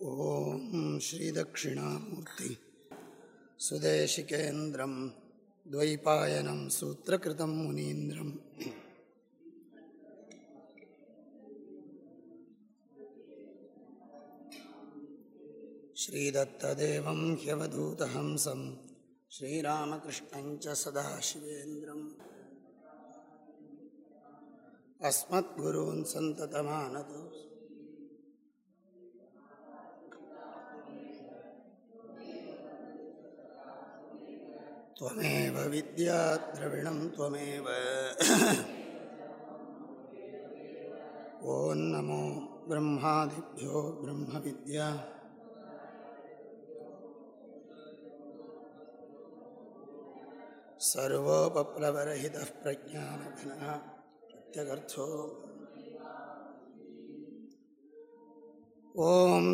ॐ श्रीदक्षिणामूर्ति सुदेशिकेन्द्रं द्वैपायनं सूत्रकृतं मुनीन्द्रम् श्रीदत्तदेवं ह्यवधूतहंसं श्रीरामकृष्णं च सदाशिवेन्द्रम् अस्मद्गुरून् सन्ततमानतु त्वमेव विद्या द्रविणं त्वमेव। ॐ नमो ब्रह्मादिभ्यो ब्रह्मविद्या।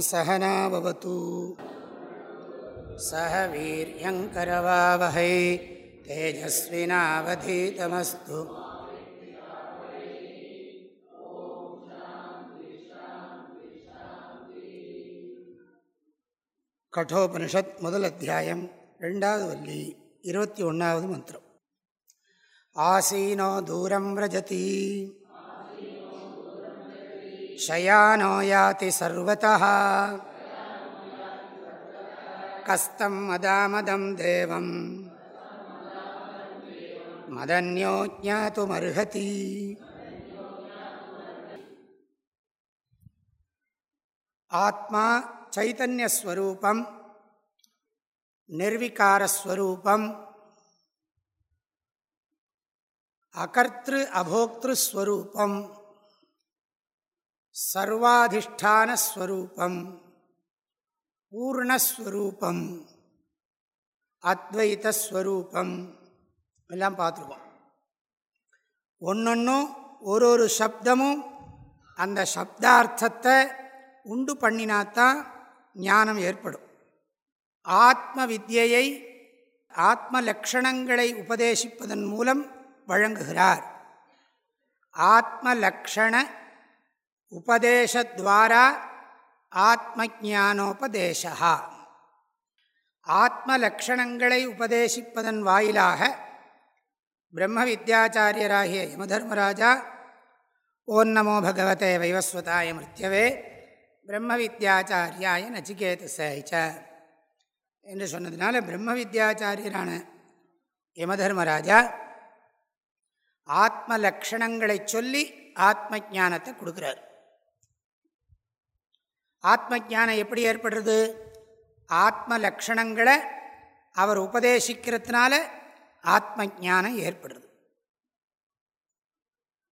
सहनावतु सह वीर्यङ्करवावहै तेजस्विनावधीतमस्तु கட்டோபனிஷத் முதல் அத்தியாயம் ரெண்டாவது வள்ளி இருபத்தி ஒன்றாவது மந்திரம் ஆசீனோ தூரம் விரஜதி शयानो याति सर्वतः கஸ்தம் மதாமதம் தேவம். மதன்யோ ஜாத்துமர்ஹதி ஆத்மா சைத்தன்யஸ்வரூபம் நிர்விகாரஸ்வரூபம் அகர்த்திரு அபோக்திருஸ்வரூபம் சர்வாதிஷ்டானஸ்வரூபம். பூர்ணஸ்வரூபம். அத்வைதஸ்வரூபம். எல்லாம் பார்த்துருக்கோம். ஒன்றொன்றும் ஒரு ஒரு சப்தமும் அந்த சப்தார்த்தத்தை உண்டு பண்ணினாத்தான் ஞானம் ஏற்படும். ஆத்ம வித்தியை ஆத்ம லக்ஷணங்களை உபதேசிப்பதன் மூலம் வழங்குகிறார். ஆத்ம லக்ஷண உபதேசத்வாரா ஆத்மஜானோபதேசா ஆத்ம லக்ஷணங்களை உபதேசிப்பதன் வாயிலாக பிரம்ம வித்யாச்சாரியராகிய யமதர்மராஜா ஓம் நமோ பகவதே வைவஸ்வதாய மிருத்யவே பிரம்ம வித்யாச்சாரியாய நச்சிகேதச என்று சொன்னதுனால பிரம்ம வித்யாச்சாரியரான யமதர்மராஜா ஆத்ம லக்ஷணங்களை சொல்லி ஆத்ம ஜானத்தை கொடுக்குறார். ஆத்ம ஜானம் எப்படி ஏற்படுறது? ஆத்ம லக்ஷணங்களை அவர் உபதேசிக்கிறதுனால ஆத்ம ஜானம் ஏற்படுறது.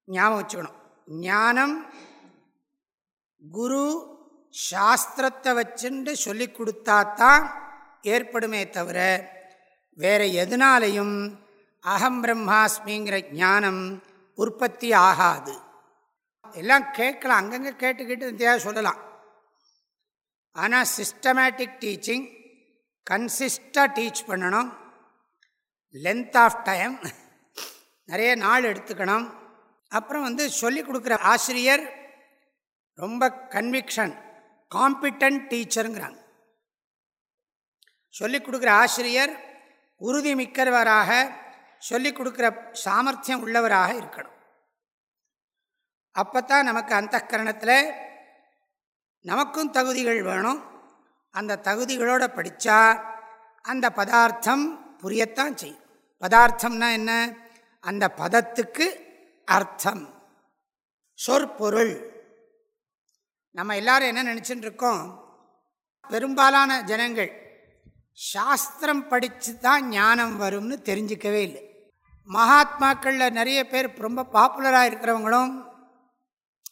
ஞாபகம் வச்சுக்கணும். ஞானம் குரு சாஸ்திரத்தை வச்சுட்டு சொல்லி கொடுத்தாத்தான் ஏற்படுமே தவிர வேறு எதனாலையும் அகம் பிரம்மாஸ்மிங்கிற ஞானம் உற்பத்தி ஆகாது. எல்லாம் கேட்கலாம். அங்கங்கே கேட்டுக்கிட்டு தேவை சொல்லலாம். ஆனால் சிஸ்டமேட்டிக் டீச்சிங் கன்சிஸ்டாக டீச் பண்ணணும். லென்த் ஆஃப் டைம் நிறைய நாள் எடுத்துக்கணும். அப்புறம் வந்து சொல்லிக் கொடுக்குற ஆசிரியர் ரொம்ப கன்விக்ஷன் காம்பிட்டன்ட் டீச்சருங்கிறாங்க சொல்லிக் கொடுக்குற ஆசிரியர் உறுதி மிக்கிறவராக சொல்லிக் கொடுக்குற சாமர்த்தியம் உள்ளவராக இருக்கணும். அப்போ தான் நமக்கு அந்த கரணத்தில் நமக்கும் தகுதிகள் வேணும். அந்த தகுதிகளோடு படித்தா அந்த பதார்த்தம் புரியத்தான் செய்யும். பதார்த்தம்னா என்ன? அந்த பதத்துக்கு அர்த்தம். சொற்பொருள். நம்ம எல்லாரும் என்ன நினச்சிட்டு இருக்கோம் பெரும்பாலான ஜனங்கள் சாஸ்திரம் படித்து தான் ஞானம் வரும்னு தெரிஞ்சிக்கவே இல்லை. மகாத்மாக்களில் நிறைய பேர் ரொம்ப பாப்புலராக இருக்கிறவங்களும்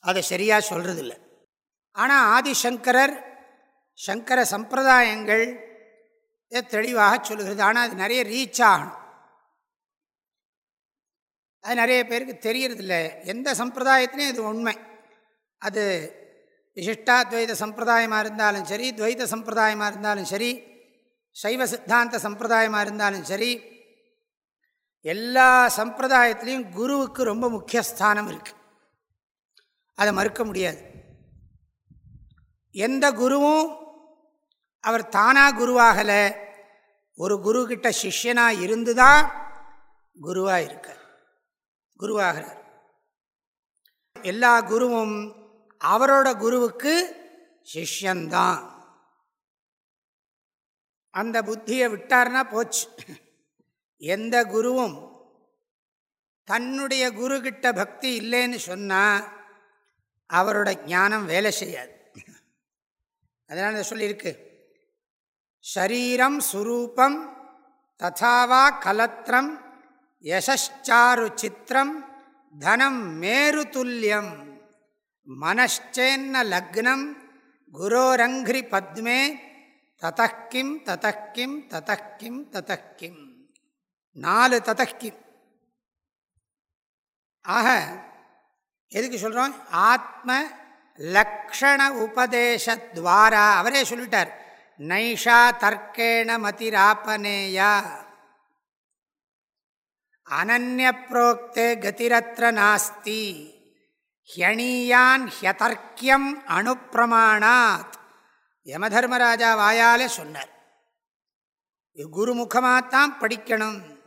அதை சரியாக சொல்கிறதில்ல ஆனால் ஆதிசங்கரர் சங்கர சம்பிரதாயங்கள் தெளிவாக சொல்லுகிறது. ஆனால் அது நிறைய ரீச் ஆகணும். அது நிறைய பேருக்கு தெரியறதில்ல. எந்த சம்பிரதாயத்திலையும் இது உண்மை. அது விசிஷ்டாத்வைத சம்பிரதாயமாக இருந்தாலும் சரி துவைத சம்பிரதாயமாக இருந்தாலும் சரி சைவ சித்தாந்த சம்பிரதாயமாக இருந்தாலும் சரி எல்லா சம்பிரதாயத்திலையும் குருவுக்கு ரொம்ப முக்கியஸ்தானம் இருக்குது அதை மறுக்க முடியாது. எந்த குருவும் அவர் தானாக குருவாகலை. ஒரு குரு சிஷ்யனாக இருந்து தான் குருவாக இருக்கார். குருவாகிறார். எல்லா குருவும் அவரோட குருவுக்கு சிஷ்யந்தான். அந்த புத்தியை விட்டார்னா போச்சு. எந்த குருவும் தன்னுடைய குரு கிட்ட பக்தி இல்லைன்னு சொன்னால் அவரோட ஞானம் வேலை செய்யாது. அதனால் சொல்லியிருக்கு ஷரீரம் சுரூபம் ததாவா கலத்திரம் யசாரு சித்திரம் தனம் மேரு துல்லியம் மனச்சேன்ன லக்னம் குரோரங்கிரி பத்மே ததக்கிம் ததக்கிம் ததக்கிம் ததக்கிம் நாலு ததக்கிம் ஆக எதுக்கு சொல்கிறோம் ஆத்ம லக்ஷண உபதேசத்வாரா. அவரே சொல்லிட்டார். நைஷா தர்க்கேண மதிராப்பனேயா அனநிய புரோக்தே கதிரத்ர நாஸ்தி. ஹியணீயான் ஹியதர்க்கியம் அணுப்பிரமாணாத் யமதர்மராஜா வாயாலே சொன்னார். குருமுகமாகத்தான் படிக்கணும்.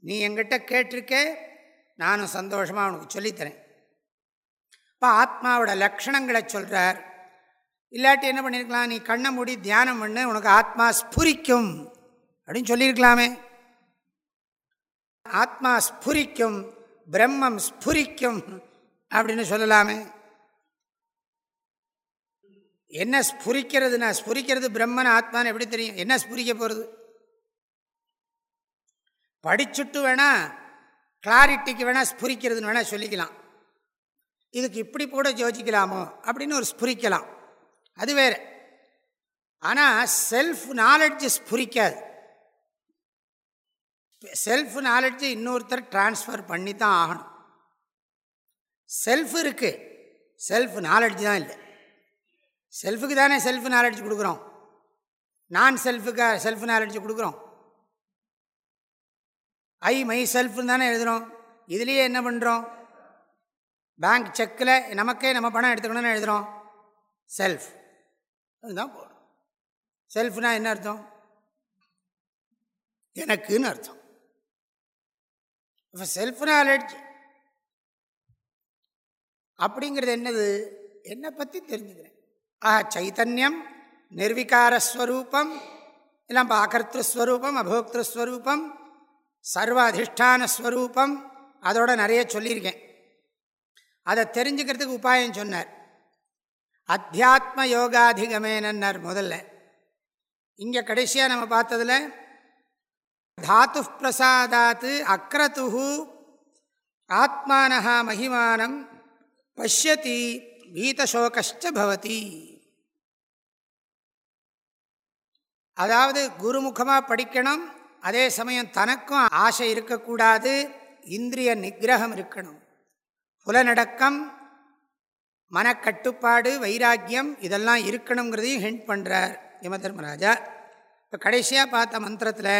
நீ எங்கிட்ட கேட்டிருக்கே நானும் சந்தோஷமாக உனக்கு சொல்லித்தரேன். இப்போ ஆத்மாவோட லக்ஷணங்களை சொல்கிறார் இல்லாட்டி என்ன பண்ணியிருக்கலாம் நீ கண்ணை மூடி தியானம் பண்ணு உனக்கு ஆத்மா ஸ்புரிக்கும். அப்படின்னு சொல்லியிருக்கலாமே ஆத்மா ஸ்புரிக்கும் பிரம்மம் ஸ்புரிக்கும் அப்படின்னு சொல்லலாமே. என்ன ஸ்புரிக்கிறதுனா ஸ்புரிக்கிறது பிரம்மன் ஆத்மான்னு எப்படி தெரியும்? என்ன ஸ்புரிக்க போகிறது படிச்சுட்டு வேணா கிளாரிட்டிக்கு வேணால் ஸ்புரிக்கிறதுன்னு வேணால் சொல்லிக்கலாம். இதுக்கு இப்படி கூட யோசிக்கலாமோ அப்படின்னு ஒரு ஸ்புரிக்கலாம். அது வேறு. ஆனால் செல்ஃப் நாலெட்ஜ் ஸ்புரிக்காது. செல்ஃப் நாலெட்ஜை இன்னொருத்தர் டிரான்ஸ்ஃபர் பண்ணி தான் ஆகணும். செல்ஃப் இருக்குது செல்ஃப் நாலெட்ஜ் தான் இல்லை. செல்ஃபுக்கு தானே செல்ஃப் நாலெட்ஜ் கொடுக்குறோம். நான் செல்ஃபுக்காக செல்ஃப் நாலெட்ஜ் கொடுக்குறோம். ஐ மை செல்ஃப்னு தானே எழுதுகிறோம் இதுலேயே என்ன பண்ணுறோம் பேங்க் செக்கில் நமக்கே நம்ம பணம் எடுத்துக்கணும்னு எழுதுகிறோம் செல்ஃப் அதுதான் போடும் செல்ஃப்னா என்ன அர்த்தம்? எனக்குன்னு அர்த்தம். இப்போ செல்ஃப் நாலெட்ஜ் அப்படிங்கிறது என்னது? என்னை பற்றி தெரிஞ்சுக்கிறேன். ஆஹா சைத்தன்யம் நிர்விகாரஸ்வரூபம் எல்லாம் அகர்த்திருஸ்வரூபம் அபோக்திருஸ்வரூபம் சர்வ அதிஷ்டானஸ்வரூபம் அதோட நிறைய சொல்லியிருக்கேன். அதை தெரிஞ்சுக்கிறதுக்கு உபாயம் சொன்னார். அத்தியாத்ம யோகாதிகமேனன்னார் முதல்ல. இங்கே கடைசியாக நம்ம பார்த்ததில் தாத்து பிரசாதாத்து அக்ரதுஹு ஆத்மானஹா மகிமானம் பஷ்யதி வீதசோகஷ்ட பவதி. அதாவது குருமுகமாக படிக்கணும் அதே சமயம் தனக்கும் ஆசை இருக்கக்கூடாது இந்திரிய நிகிரகம் இருக்கணும். புலநடக்கம் மனக்கட்டுப்பாடு வைராக்கியம் இதெல்லாம் இருக்கணுங்கிறதையும் ஹெண்ட் பண்ணுறார் யம தர்மராஜா. இப்போ கடைசியாக பார்த்த மந்திரத்தில்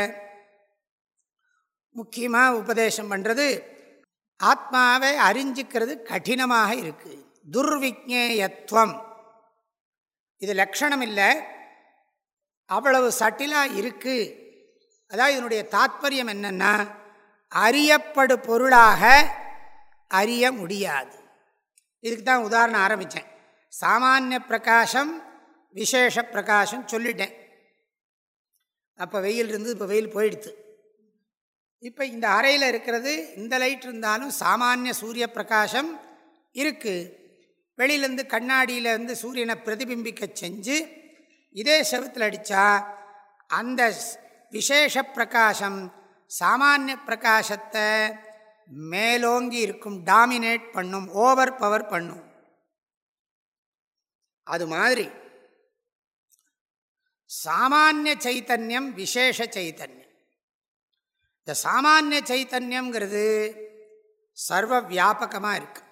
முக்கியமாக உபதேசம் பண்ணுறது ஆத்மாவை அறிஞ்சிக்கிறது கடினமாக இருக்குது துர்விக்னேயத்துவம் இது லக்ஷணம் இல்லை அவ்வளவு சட்டிலாக இருக்குது அதாவது இதனுடைய தாத்பரியம் என்னென்னா அறியப்படு பொருளாக அறிய முடியாது. இதுக்கு தான் உதாரணம் ஆரம்பித்தேன் சாமானிய பிரகாசம் விசேஷ பிரகாசம் சொல்லிட்டேன். அப்போ வெயில் இருந்து இப்போ வெயில் போயிடுத்து. இப்போ இந்த அறையில் இருக்கிறது இந்த லைட் இருந்தாலும் சாமானிய சூரிய பிரகாசம் இருக்குது வெளியிலேருந்து கண்ணாடியிலேருந்து சூரியனை பிரதிபிம்பிக்க செஞ்சு இதே செவத்தில் அடித்தா அந்த விசேஷ பிரகாசம் சாமானிய பிரகாசத்தை மேலோங்கி இருக்கும் டாமினேட் பண்ணும் ஓவர் பவர் பண்ணும். அது மாதிரி. சாமானிய சைத்தன்யம் விசேஷ சைத்தன்யம். இந்த சாமானிய சைத்தன்யங்கிறது சர்வ வியாபகமாக இருக்கு.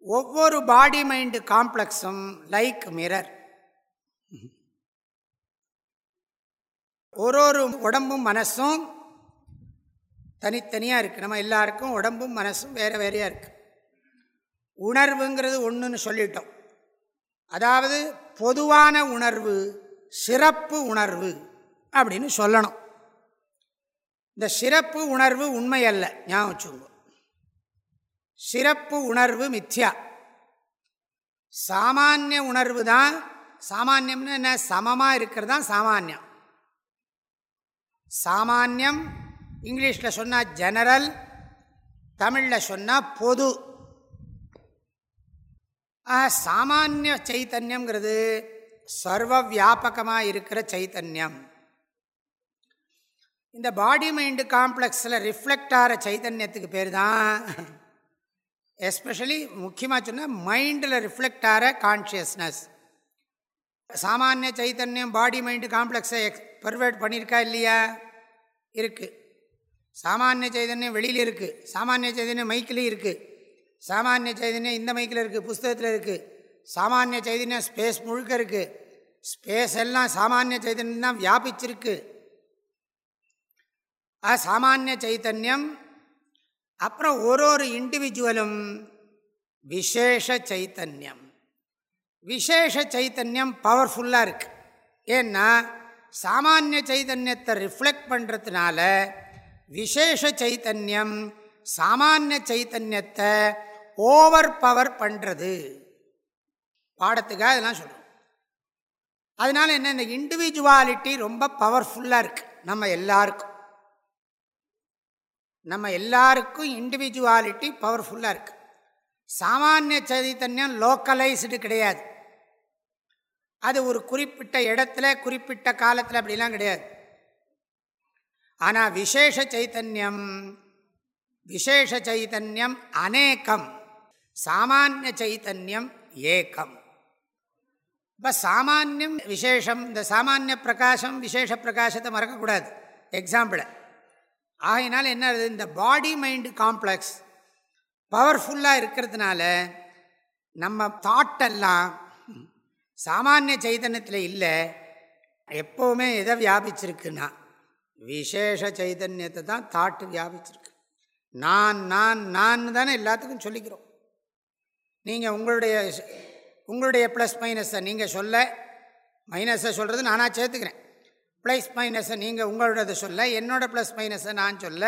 ஒவ்வொரு பாடி மைண்டு காம்ப்ளெக்ஸும் லைக் மிரர் ஒரு ஒரு உடம்பும் மனசும் தனித்தனியாக இருக்குது நம்ம எல்லாருக்கும் உடம்பும் மனசும் வேறு வேறையாக இருக்குது உணர்வுங்கிறது ஒன்றுன்னு சொல்லிட்டோம். அதாவது பொதுவான உணர்வு சிறப்பு உணர்வு அப்படின்னு சொல்லணும். இந்த சிறப்பு உணர்வு உண்மை அல்ல ஞாபகம் வச்சுக்கோங்க. சிறப்பு உணர்வு மித்யா. சாமானிய உணர்வு தான் சாமானியம்னு என்ன? சமமாக இருக்கிறது தான் சாமானியம். சாமானியம் இங்கிலீஷில் சொன்னால் ஜெனரல் தமிழில் சொன்னால் பொது. சாமானிய சைத்தன்யங்கிறது சர்வ வியாபகமாக இருக்கிற சைத்தன்யம். இந்த பாடி மைண்டு காம்ப்ளெக்ஸில் ரிஃப்ளெக்ட் ஆகிற சைத்தன்யத்துக்கு பேர் தான் எஸ்பெஷலி முக்கியமாக சொன்னால் மைண்டில் ரிஃப்ளெக்ட் ஆகிற கான்ஷியஸ்னஸ் சாமானிய சைத்தன்யம் பாடி மைண்டு காம்ப்ளெக்ஸை எக்ஸ் பர்வேட் பண்ணியிருக்கா இல்லையா? இருக்குது சாமானிய சைதன்யம் வெளியில் இருக்குது சாமானிய சைதன்யம் மைக்கிலையும் இருக்குது சாமானிய சைதன்யம் இந்த மைக்கில் இருக்குது புஸ்தகத்தில் இருக்குது சாமானிய சைதன்யம் ஸ்பேஸ் முழுக்க இருக்குது ஸ்பேஸ் எல்லாம் சாமானிய சைதன்யம் தான் வியாபிச்சிருக்கு. சாமானிய சைத்தன்யம் அப்புறம் ஒரு ஒரு இண்டிவிஜுவலும் விசேஷ சைத்தன்யம் விசேஷ சைத்தன்யம் பவர்ஃபுல்லாக இருக்குது ஏன்னா சாமானிய சைதன்யத்தை ரிஃப்ளெக்ட் பண்ணுறதுனால விசேஷ சைத்தன்யம் சாமானிய சைத்தன்யத்தை ஓவர் பவர் பண்ணுறது பாடத்துக்காக இதெல்லாம் சொல்கிறோம் அதனால் என்ன இந்த இண்டிவிஜுவாலிட்டி ரொம்ப பவர்ஃபுல்லாக இருக்குது நம்ம எல்லாருக்கும். நம்ம எல்லாருக்கும் இண்டிவிஜுவாலிட்டி பவர்ஃபுல்லாக இருக்குது சாமானிய சைத்தன்யம் லோக்கலைஸ்டு கிடையாது. அது ஒரு குறிப்பிட்ட இடத்துல குறிப்பிட்ட காலத்தில் அப்படிலாம் கிடையாது. ஆனால் விசேஷ சைத்தன்யம் விசேஷ சைத்தன்யம் அநேகம் சாமானிய சைத்தன்யம் ஏக்கம் இப்போ சாமானியம் விசேஷம் இந்த சாமானிய பிரகாசம் விசேஷ பிரகாசத்தை மறக்கக்கூடாது. எக்ஸாம்பிளை ஆகையினால என்ன இந்த பாடி மைண்டு காம்ப்ளெக்ஸ் பவர்ஃபுல்லாக இருக்கிறதுனால நம்ம தாட்டெல்லாம் சாமானிய சைதன்யத்தில் இல்லை எப்போவுமே எதை வியாபிச்சிருக்குன்னா விசேஷ சைதன்யத்தை தான் தாட்டு வியாபிச்சிருக்கு. நான் நான் நான் தானே எல்லாத்துக்கும் சொல்லிக்கிறோம். நீங்கள் உங்களுடைய உங்களுடைய ப்ளஸ் மைனஸை நீங்கள் சொல்ல மைனஸை சொல்கிறது நானாக சேர்த்துக்கிறேன். ப்ளஸ் மைனஸை நீங்கள் உங்களோடது சொல்ல என்னோடய ப்ளஸ் மைனஸை நான் சொல்ல.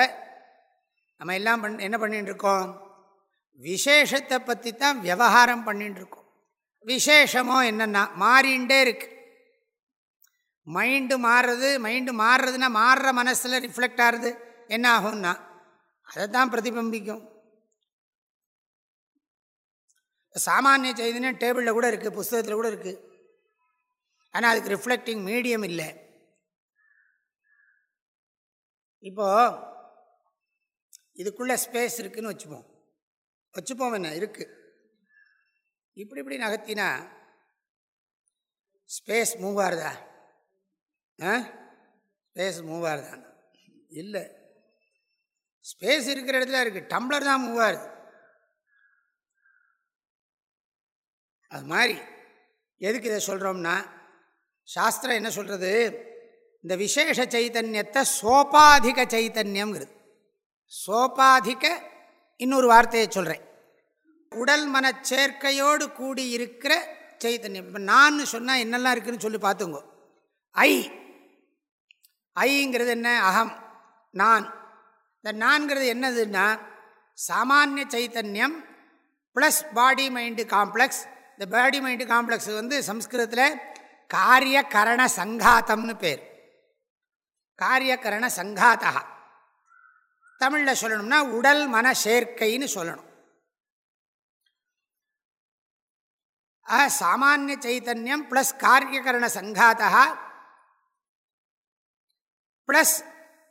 நம்ம எல்லாம் பண் என்ன பண்ணிகிட்டு இருக்கோம் விசேஷத்தை பற்றி தான் விவகாரம் பண்ணிகிட்டு இருக்கோம் விசேஷமோ என்னென்னா மாறிண்டே இருக்குது மைண்டு மாறுறது மைண்டு மாறுறதுன்னா மாறுற மனசில் ரிஃப்ளெக்ட் ஆகுறது என்ன ஆகும்னா அதை தான் பிரதிபிம்பிக்கும். சாமானிய செய்தின்னு டேபிளில் கூட இருக்குது புஸ்தகத்தில் கூட இருக்குது ஆனால் அதுக்கு ரிஃப்ளெக்டிங் மீடியம் இல்லை. இப்போது இதுக்குள்ளே ஸ்பேஸ் இருக்குதுன்னு வச்சுப்போம். வச்சுப்போம் என்ன? இருக்குது இப்படி இப்படி நகர்த்தினா ஸ்பேஸ் மூவ் ஆகுதா? ஸ்பேஸ் மூவ் ஆகுதா இல்லை. ஸ்பேஸ் இருக்கிற இடத்துல இருக்குது டம்ளர் தான் மூவ் ஆகுது அது மாதிரி. எதுக்கு இதை சொல்கிறோம்னா சாஸ்திரம் என்ன சொல்கிறது இந்த விசேஷ சைத்தன்யத்தை சோபாதிக சைத்தன்யம்ங்கிறது. சோபாதிக இன்னொரு வார்த்தையை சொல்கிறேன் உடல் மனச்சேர்க்கையோடு கூடி இருக்கிற சைத்தன்யம். இப்போ நான் சொன்னால் என்னெல்லாம் இருக்குதுன்னு சொல்லி பார்த்துங்கோ. ஐ. ஐங்கிறது என்ன? அகம். நான். இந்த நான்கிறது என்னதுன்னா சாமானிய சைத்தன்யம் ப்ளஸ் பாடி மைண்டு காம்ப்ளெக்ஸ் இந்த பாடி மைண்டு காம்ப்ளெக்ஸ் வந்து சம்ஸ்கிருதத்தில் காரிய கரண சங்காத்தம்னு பேர். காரியகரண சங்காத்தா. தமிழில் சொல்லணும்னா உடல் மன சேர்க்கைன்னு சொல்லணும். சாமானிய சைத்தன்யம் ப்ளஸ் காரியகரண சங்காத்தா ப்ளஸ்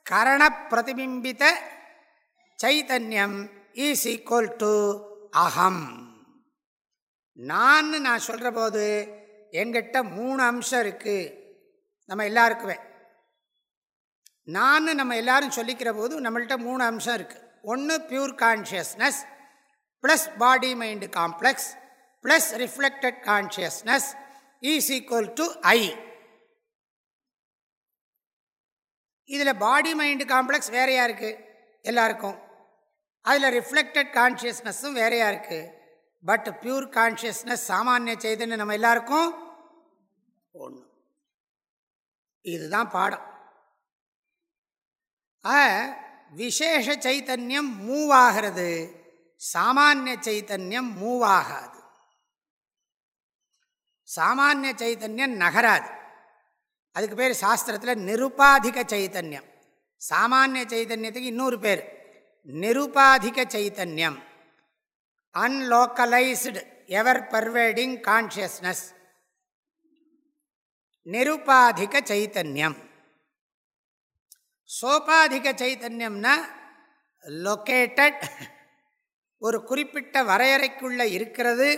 கரண பிரதிபிம்பித்த சைத்தன்யம் ஈஸ் ஈக்குவல் டு அகம். நான் நான் சொல்கிற போது எங்கிட்ட மூணு அம்சம் இருக்குது நம்ம எல்லாருக்குமே. நான் நம்ம எல்லாரும் சொல்லிக்கிற போது நம்மள்கிட்ட மூணு அம்சம் இருக்குது ஒன்று pure consciousness plus body mind complex plus reflected consciousness is equal to I இதில் பாடி மைண்டு காம்ப்ளெக்ஸ் வேறையாக இருக்குது எல்லாருக்கும். அதில் ரிஃப்ளெக்டட் கான்ஷியஸ்னஸும் வேறையாக இருக்குது பட் பியூர் கான்ஷியஸ்னஸ் சாமானிய சைதன்யம் நம்ம எல்லாருக்கும் ஒன்று இதுதான் பாடம். விசேஷ சைத்தன்யம் மூவாகிறது சாமானிய சைத்தன்யம் மூவாகாது சாமானிய சைத்தன்யம் நகராது. அதுக்கு பேர் சாஸ்திரத்தில் நிருபாதிக சைத்தன்யம் சாமானிய சைத்தன்யத்துக்கு இன்னொரு பேர். நிருபாதிக சைத்தன்யம் அன்லோக்கலைஸ்டு எவர் பர்வேடிங் கான்ஷியஸ்னஸ் நிருபாதிக சைத்தன்யம் சோபாதிக சைத்தன்யம்னா லொக்கேட்டட் ஒரு குறிப்பிட்ட வரையறைக்குள்ளே இருக்கிறது.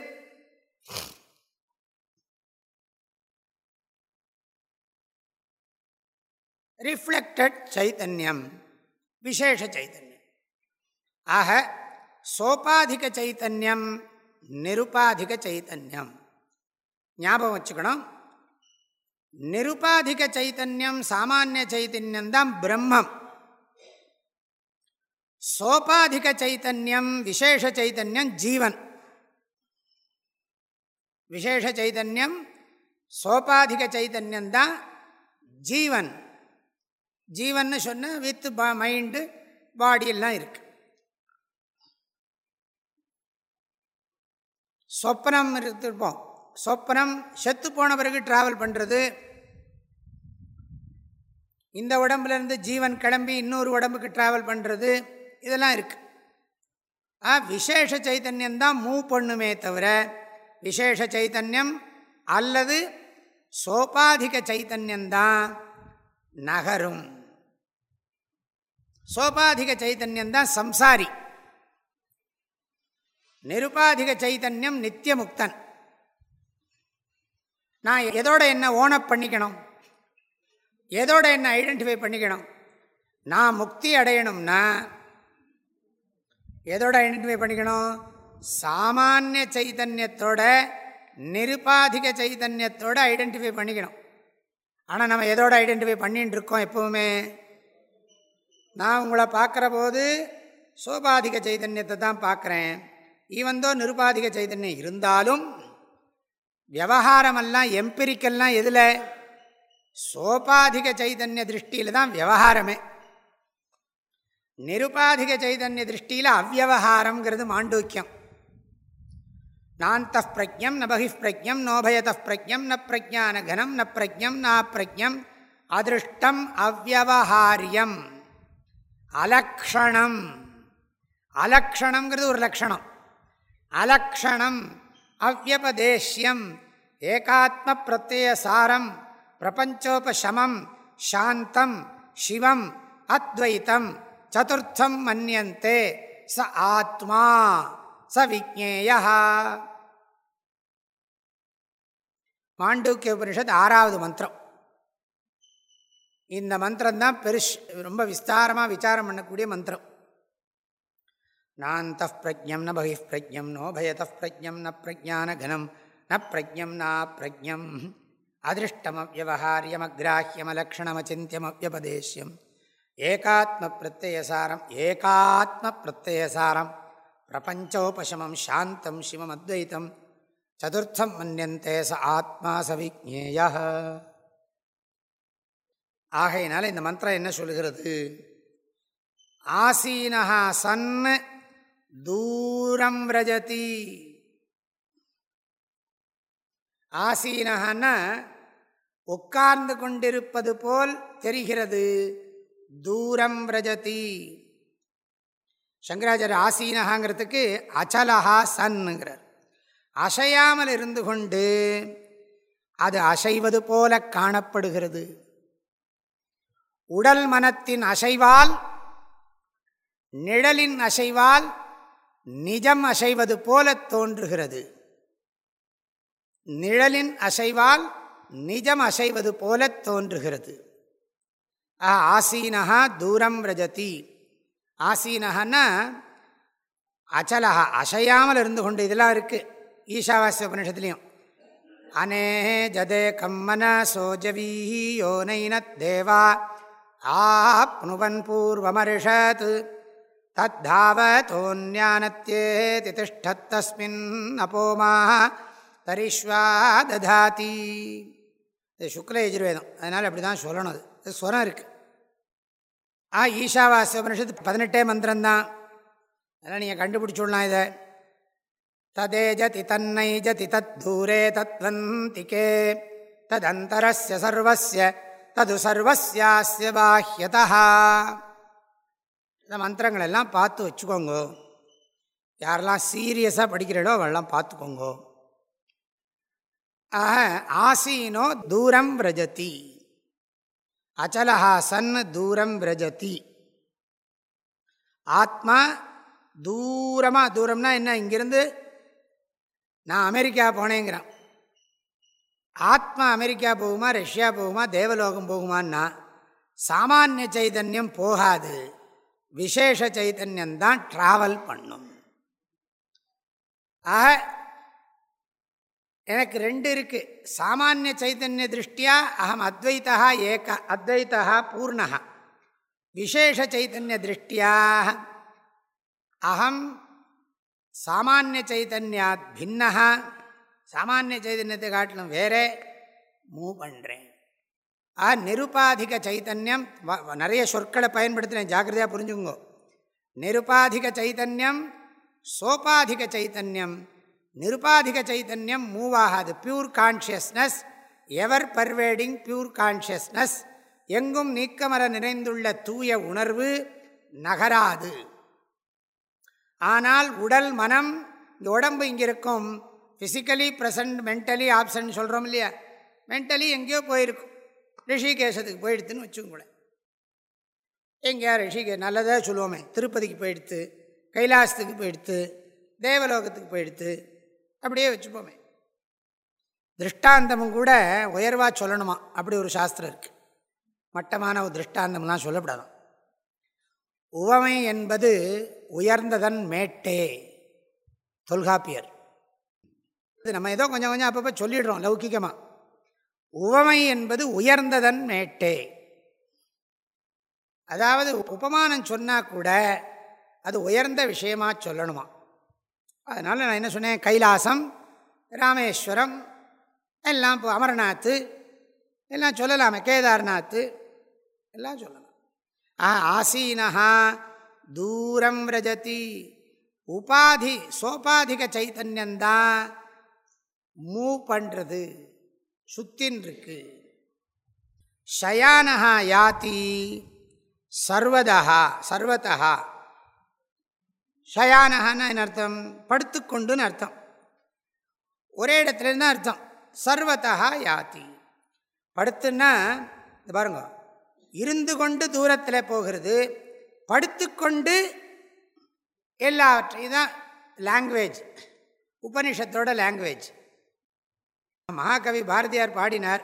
ரிஃப்ளெக்டட் சைத்தன்யம் விசேஷ சைத்தன்யம் ஆக சோபாதிக சைத்தன்யம் நிருபாதிக சைத்தன்யம் ஞாபகம் வச்சுக்கணும் நிருபாதிக சைத்தன்யம் சாமானிய சைத்தன்யம் தான் பிரம்மம் சோபாதிக சைத்தன்யம் விசேஷ சைத்தன்யம் ஜீவன் விசேஷ சைதன்யம் சோபாதிக சைதன்யம் தான் ஜீவன் ஜீவன்னு சொன்ன வித் மைண்டு பாடியெல்லாம் இருக்கு. சொப்பனம் இருப்போம் சொப்பனம் செத்து போன பிறகு ட்ராவல் பண்ணுறது இந்த உடம்புலேருந்து ஜீவன் கிளம்பி இன்னொரு உடம்புக்கு ட்ராவல் பண்ணுறது இதெல்லாம் இருக்குது ஆ விசேஷ சைத்தன்யந்தான் மூவ் பண்ணுமே தவிர விசேஷ சைத்தன்யம் அல்லது சோபாதிக சைத்தன்யந்தான் நகரும். சோபாதிக சைத்தன்யந்தான் சம்சாரி. நிருபாதிக சைத்தன்யம் நித்தியமுக்தன். நான் எதோட என்ன ஓனப் பண்ணிக்கணும்? எதோட என்ன ஐடென்டிஃபை பண்ணிக்கணும்? நான் முக்தி அடையணும்னா எதோட ஐடென்டிஃபை பண்ணிக்கணும்? சாமானிய சைத்தன்யத்தோட நிருபாதிக சைத்தன்யத்தோட ஐடென்டிஃபை பண்ணிக்கணும். ஆனால் நம்ம எதோட ஐடென்டிஃபை பண்ணின்னு இருக்கோம் எப்போவுமே? நான் உங்களை பார்க்குற போது சோபாதிக சைதன்யத்தை தான் பார்க்குறேன். ஈவந்தோ நிருபாதிக சைதன்யம் இருந்தாலும் விவகாரமெல்லாம் எம்பிரிக்கல்லாம் எதில்? சோபாதிக சைதன்ய திருஷ்டியில் தான் விவகாரமே. நிருபாதிக சைதன்ய திருஷ்டியில் அவ்வகாரங்கிறது மாண்டூக்கியம். நாந்த பிரஜம் ந பகி பிரஜம் நோபயத பிரஜம் ந பிரஜான கனம் ந பிரஜம் நா பிரஜம் அதிருஷ்டம் அவ்வகாரியம் அலக்ஷணம். அலக்ஷணங்கிறது ஒரு லக்ஷணம். அலக்ஷணம் அவ்வபதேஷ்யம் ஏகாத்ம பிரத்யசாரம் பிரபஞ்சோபசமம் சாந்தம் சிவம் அத்வைத்தம் சதுர்த்தம் மன்னியந்தே ச ஆத்மா ச விஜ்ஞேய மாண்டூக்கிய உபனிஷத் ஆறாவது மந்திரம். இந்த மந்திரம்தான் பெருஷ் ரொம்ப விஸ்தாரமாக விசாரம் பண்ணக்கூடிய மந்திரம். நாந்த பிரஜம் ந பகி பிரஜம் நோபயத பிரஜம் ந பிரஜான கனம் ந பிரஜம் நா பிரஜம் அதிருஷ்டமவியவஹாரியமக்ராஹ்யமலக்ஷணமச்சிந்தியமவியபதேசியம் ஏகாத்ம பிரத்யசாரம் ஏகாத்ம பிரத்யசாரம் பிரபஞ்சோபசமம் சாந்தம் சிவம் அத்வைத்தம் சதுர்த்தம் மன்னியந்தே ச ஆத்மா சவிஜேய ஆகையினால இந்த மந்திரம் என்ன சொல்கிறது ஆசீனஹா சன் தூரம் விரஜதி. ஆசீனஹன்னா உட்கார்ந்து கொண்டிருப்பது போல் தெரிகிறது. தூரம் விரஜதி. சங்கராச்சாரிய ஆசீனகாங்கிறதுக்கு அச்சலஹா சன்னுங்கிறார். அசையாமல் இருந்து கொண்டு அது அசைவது போல காணப்படுகிறது. உடல் மனத்தின் அசைவால் நிழலின் அசைவால் நிஜம் அசைவது போல தோன்றுகிறது. நிழலின் அசைவால் நிஜம் அசைவது போல தோன்றுகிறது. ஆசீனஹா தூரம் ரஜதி. ஆசீனஹன்னா அச்சலஹா அசையாமல் இருந்து கொண்டு இதெல்லாம் இருக்குது ஈஷாவாசிய உபநிஷத்துலேயும். அனே ஜதே கம்மன சோஜவீ யோனைன தேவா. ஆப்னுவன் பூர்வமரிஷத். தத்தாவதோன்யானத்தேதி திதிஷ்டத்தஸ்மின் அப்போமா தரிஷ்வா ததாதி. இது சுக்ல எஜுர்வேதம் அதனால் அப்படி தான் சொல்லணும் அது. இது ஸ்வரம் இருக்குது ஆ ஈஷாவாச உபனிஷத்து பதினெட்டே மந்திரம்தான். அதெல்லாம் நீங்கள் கண்டுபிடிச்சுடலாம் இதை. ததேஜதி தன்னை ஜதி தத் தூரே தத்வந்திகே. ததந்தரஸ்ய சர்வஸ்ய தது சர்வஸ்யாஸ்ய பாஹ்யதா இந்த மந்திரங்கள் எல்லாம் பார்த்து வச்சுக்கோங்க. யாரெல்லாம் சீரியஸாக படிக்கிறீடோ அவெல்லாம் பார்த்துக்கோங்க. ஆக ஆசீனோ தூரம் விரஜதி. அச்சலஹாசன் தூரம் விரஜதி. ஆத்மா தூரமாக தூரம்னா என்ன? இங்கிருந்து நான் அமெரிக்கா போனேங்கிறான். ஆத்மா அமெரிக்கா போகுமா ரஷ்யா போகுமா தேவலோகம் போகுமான்னா சாமானிய சைதன்யம் போகாது. விசேஷ சைதன்யம்தான் ட்ராவல் பண்ணும். ஆக எனக்கு ரெண்டு இருக்குது சாமானிய சைதன்ய திருஷ்டியா அகம் அத்வைத்தா ஏக அத்வைத்தா பூர்ணா. விசேஷ சைதன்ய திருஷ்டியாக அகம் சாமானிய சைதன்யாத் பின்னா சாமானிய சைதன்யத்தை காட்டிலும் வேறே மூவ் பண்ணுறேன் ஆ நிருபாதிக சைத்தன்யம் நிறைய சொற்களை பயன்படுத்துகிறேன் ஜாக்கிரதையாக புரிஞ்சுங்கோ நிருபாதிக சைத்தன்யம் சோபாதிக சைத்தன்யம் நிருபாதிக சைத்தன்யம் மூவ் ஆகாது. Pure consciousness ever pervading pure consciousness எங்கும் நீக்கமர நிறைந்துள்ள தூய உணர்வு நகராது. ஆனால் உடல் மனம் இந்த உடம்பு இங்கிருக்கும் ஃபிசிக்கலி ப்ரெசன்ட் மென்டலி ஆப்சன்ட் சொல்கிறோம் இல்லையா? மென்டலி எங்கேயோ போயிருக்கும். ரிஷிகேஷத்துக்கு போயிடுத்துன்னு வச்சுக்கோங்களேன். எங்கேயா ரிஷிகே நல்லதாக சொல்லுவோமே. திருப்பதிக்கு போயிடுத்து கைலாசத்துக்கு போயிடுத்து தேவலோகத்துக்கு போயிடுத்து அப்படியே வச்சுப்போமே. திருஷ்டாந்தமும் கூட உயர்வாக சொல்லணுமா? அப்படி ஒரு சாஸ்திரம் இருக்குது மட்டமான ஒரு திருஷ்டாந்தம்லாம் சொல்லப்படலாம் உவமை என்பது உயர்ந்ததன் மேட்டே. தொல்காப்பியர். இது நம்ம ஏதோ கொஞ்சம் கொஞ்சம் அப்பப்போ சொல்லிடுறோம் லௌக்கிகமாக உவமை என்பது உயர்ந்ததன் மேட்டே. அதாவது உபமானம் சொன்னால் கூட அது உயர்ந்த விஷயமாக சொல்லணுமா. அதனால் நான் என்ன சொன்னேன்? கைலாசம் ராமேஸ்வரம் எல்லாம் இப்போ அமர்நாத்து எல்லாம் சொல்லலாமே கேதார்நாத்து எல்லாம் சொல்லலாம். ஆ ஆசீனஹா தூரம் ரஜதி உபாதி சோபாதிக சைத்தன்யந்தான் மூவ் பண்ணுறது சுத்தின் இருக்கு ஷயானஹா யாத்தி சர்வதா சர்வதா ஷயானஹான்னு என்ன அர்த்தம்? படுத்துக்கொண்டுன்னு அர்த்தம். ஒரே இடத்துலேருந்து அர்த்தம். சர்வதா யாத்தி படுத்துன்னா இது பாருங்க இருந்து கொண்டு தூரத்தில் போகிறது படுத்துக்கொண்டு எல்லாவற்றையும் தான் லாங்குவேஜ் உபனிஷத்தோட லாங்குவேஜ் மகாகவி பாரதியார் பாடினார்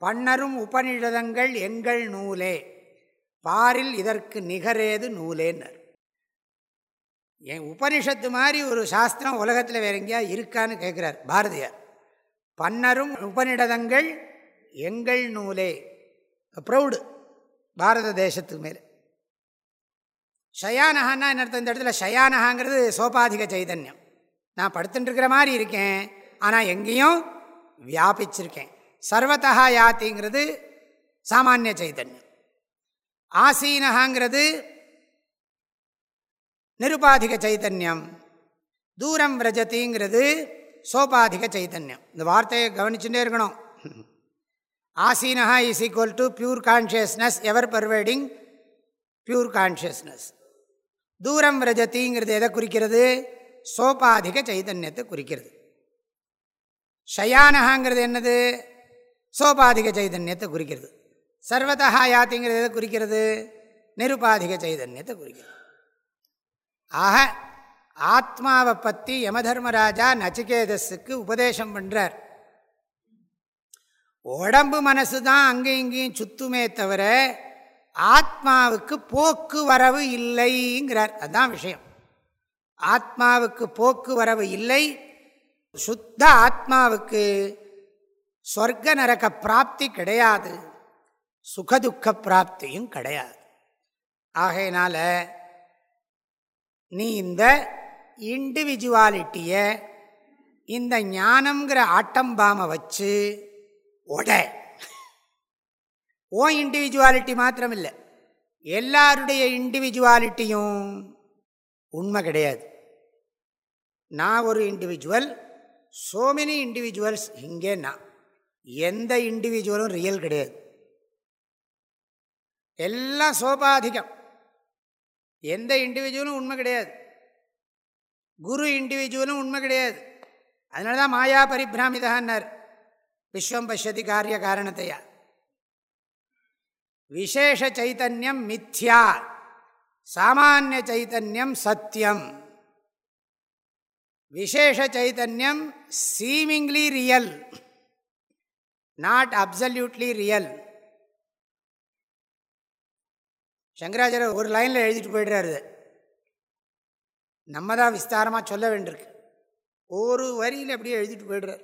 பன்னரும் உபநிடதங்கள் எங்கள் நூலே பாரில் இதற்கு நிகரேது நூலேன்னர். என் உபனிஷத்து மாதிரி ஒரு சாஸ்திரம் உலகத்தில் வேற எங்கேயா இருக்கான்னு கேட்குறார் பாரதியார். பன்னரும் உபநிடதங்கள் எங்கள் நூலே. ப்ரௌடு பாரத தேசத்துக்கு மேலே. ஷயானஹான்னா என்ன அர்த்தம்? இந்த இடத்துல ஷயானஹாங்கிறது சோபாதிக சைதன்யம். நான் படுத்துட்டுருக்கிற மாதிரி இருக்கேன் ஆனால் எங்கேயும் வியாபிச்சிருக்கேன். சர்வத்தா யாத்திங்கிறது சாமானிய சைதன்யம். ஆசீனஹாங்கிறது நிருபாதிக சைதன்யம். தூரம் விரஜத்திங்கிறது சோபாதிக சைதன்யம். இந்த வார்த்தையை கவனிச்சுட்டே இருக்கணும். ஆசீனஹா is equal to pure consciousness ever pervading pure consciousness தூரம் விரஜத்திங்கிறது எதை குறிக்கிறது? சோபாதிக சைதன்யத்தை குறிக்கிறது. ஷயானகாங்கிறது என்னது? சோபாதிக சைதன்யத்தை குறிக்கிறது. சர்வதா யாத்திங்கிறது எதை குறிக்கிறது? நிருபாதிக சைதன்யத்தை குறிக்கிறது. ஆக ஆத்மாவை பற்றி யமதர்மராஜா நச்சிகேதஸுக்கு உபதேசம் பண்ணுறார் உடம்பு மனசு தான் அங்கேயும் இங்கேயும் சுத்துமே தவிர ஆத்மாவுக்கு போக்குவரவு இல்லைங்கிறார். அதுதான் விஷயம். ஆத்மாவுக்கு போக்குவரவு இல்லை சுத்த ஆத்மாவுக்கு சொர்க்க நரக பிராப்தி கிடையாது சுகதுக்க பிராப்தியும் கிடையாது. ஆகையினால நீ இந்த இண்டிவிஜுவாலிட்டியை இந்த ஞானம்ங்கிற ஆட்டம்பாமை வச்சு உட ஓ இண்டிவிஜுவாலிட்டி மாத்திரம் இல்லை எல்லாருடைய இண்டிவிஜுவாலிட்டியும் உண்மை கிடையாது. நான் ஒரு இண்டிவிஜுவல் ஸோ மெனி இண்டிவிஜுவல்ஸ் இங்கேன்னா எந்த இண்டிவிஜுவலும் ரியல் கிடையாது. எல்லாம் சோபாதிகம் எந்த இண்டிவிஜுவலும் உண்மை கிடையாது. குரு இண்டிவிஜுவலும் உண்மை கிடையாது. அதனால தான் மாயா பரிபிராமிதான்னார் விஸ்வம் பசதி காரிய காரணத்தையா? விசேஷ சைத்தன்யம் மித்யா. சாமானிய சைத்தன்யம் சத்தியம். விசேஷ சைதன்யம் seemingly real not absolutely real Shankaracharyar ஒரு லைனில் எழுதிட்டு போயிடுறாரு. நம்ம தான் விஸ்தாரமாக சொல்ல வேண்டியிருக்கு. ஒரு வரியில் அப்படியே எழுதிட்டு போயிடுறார்.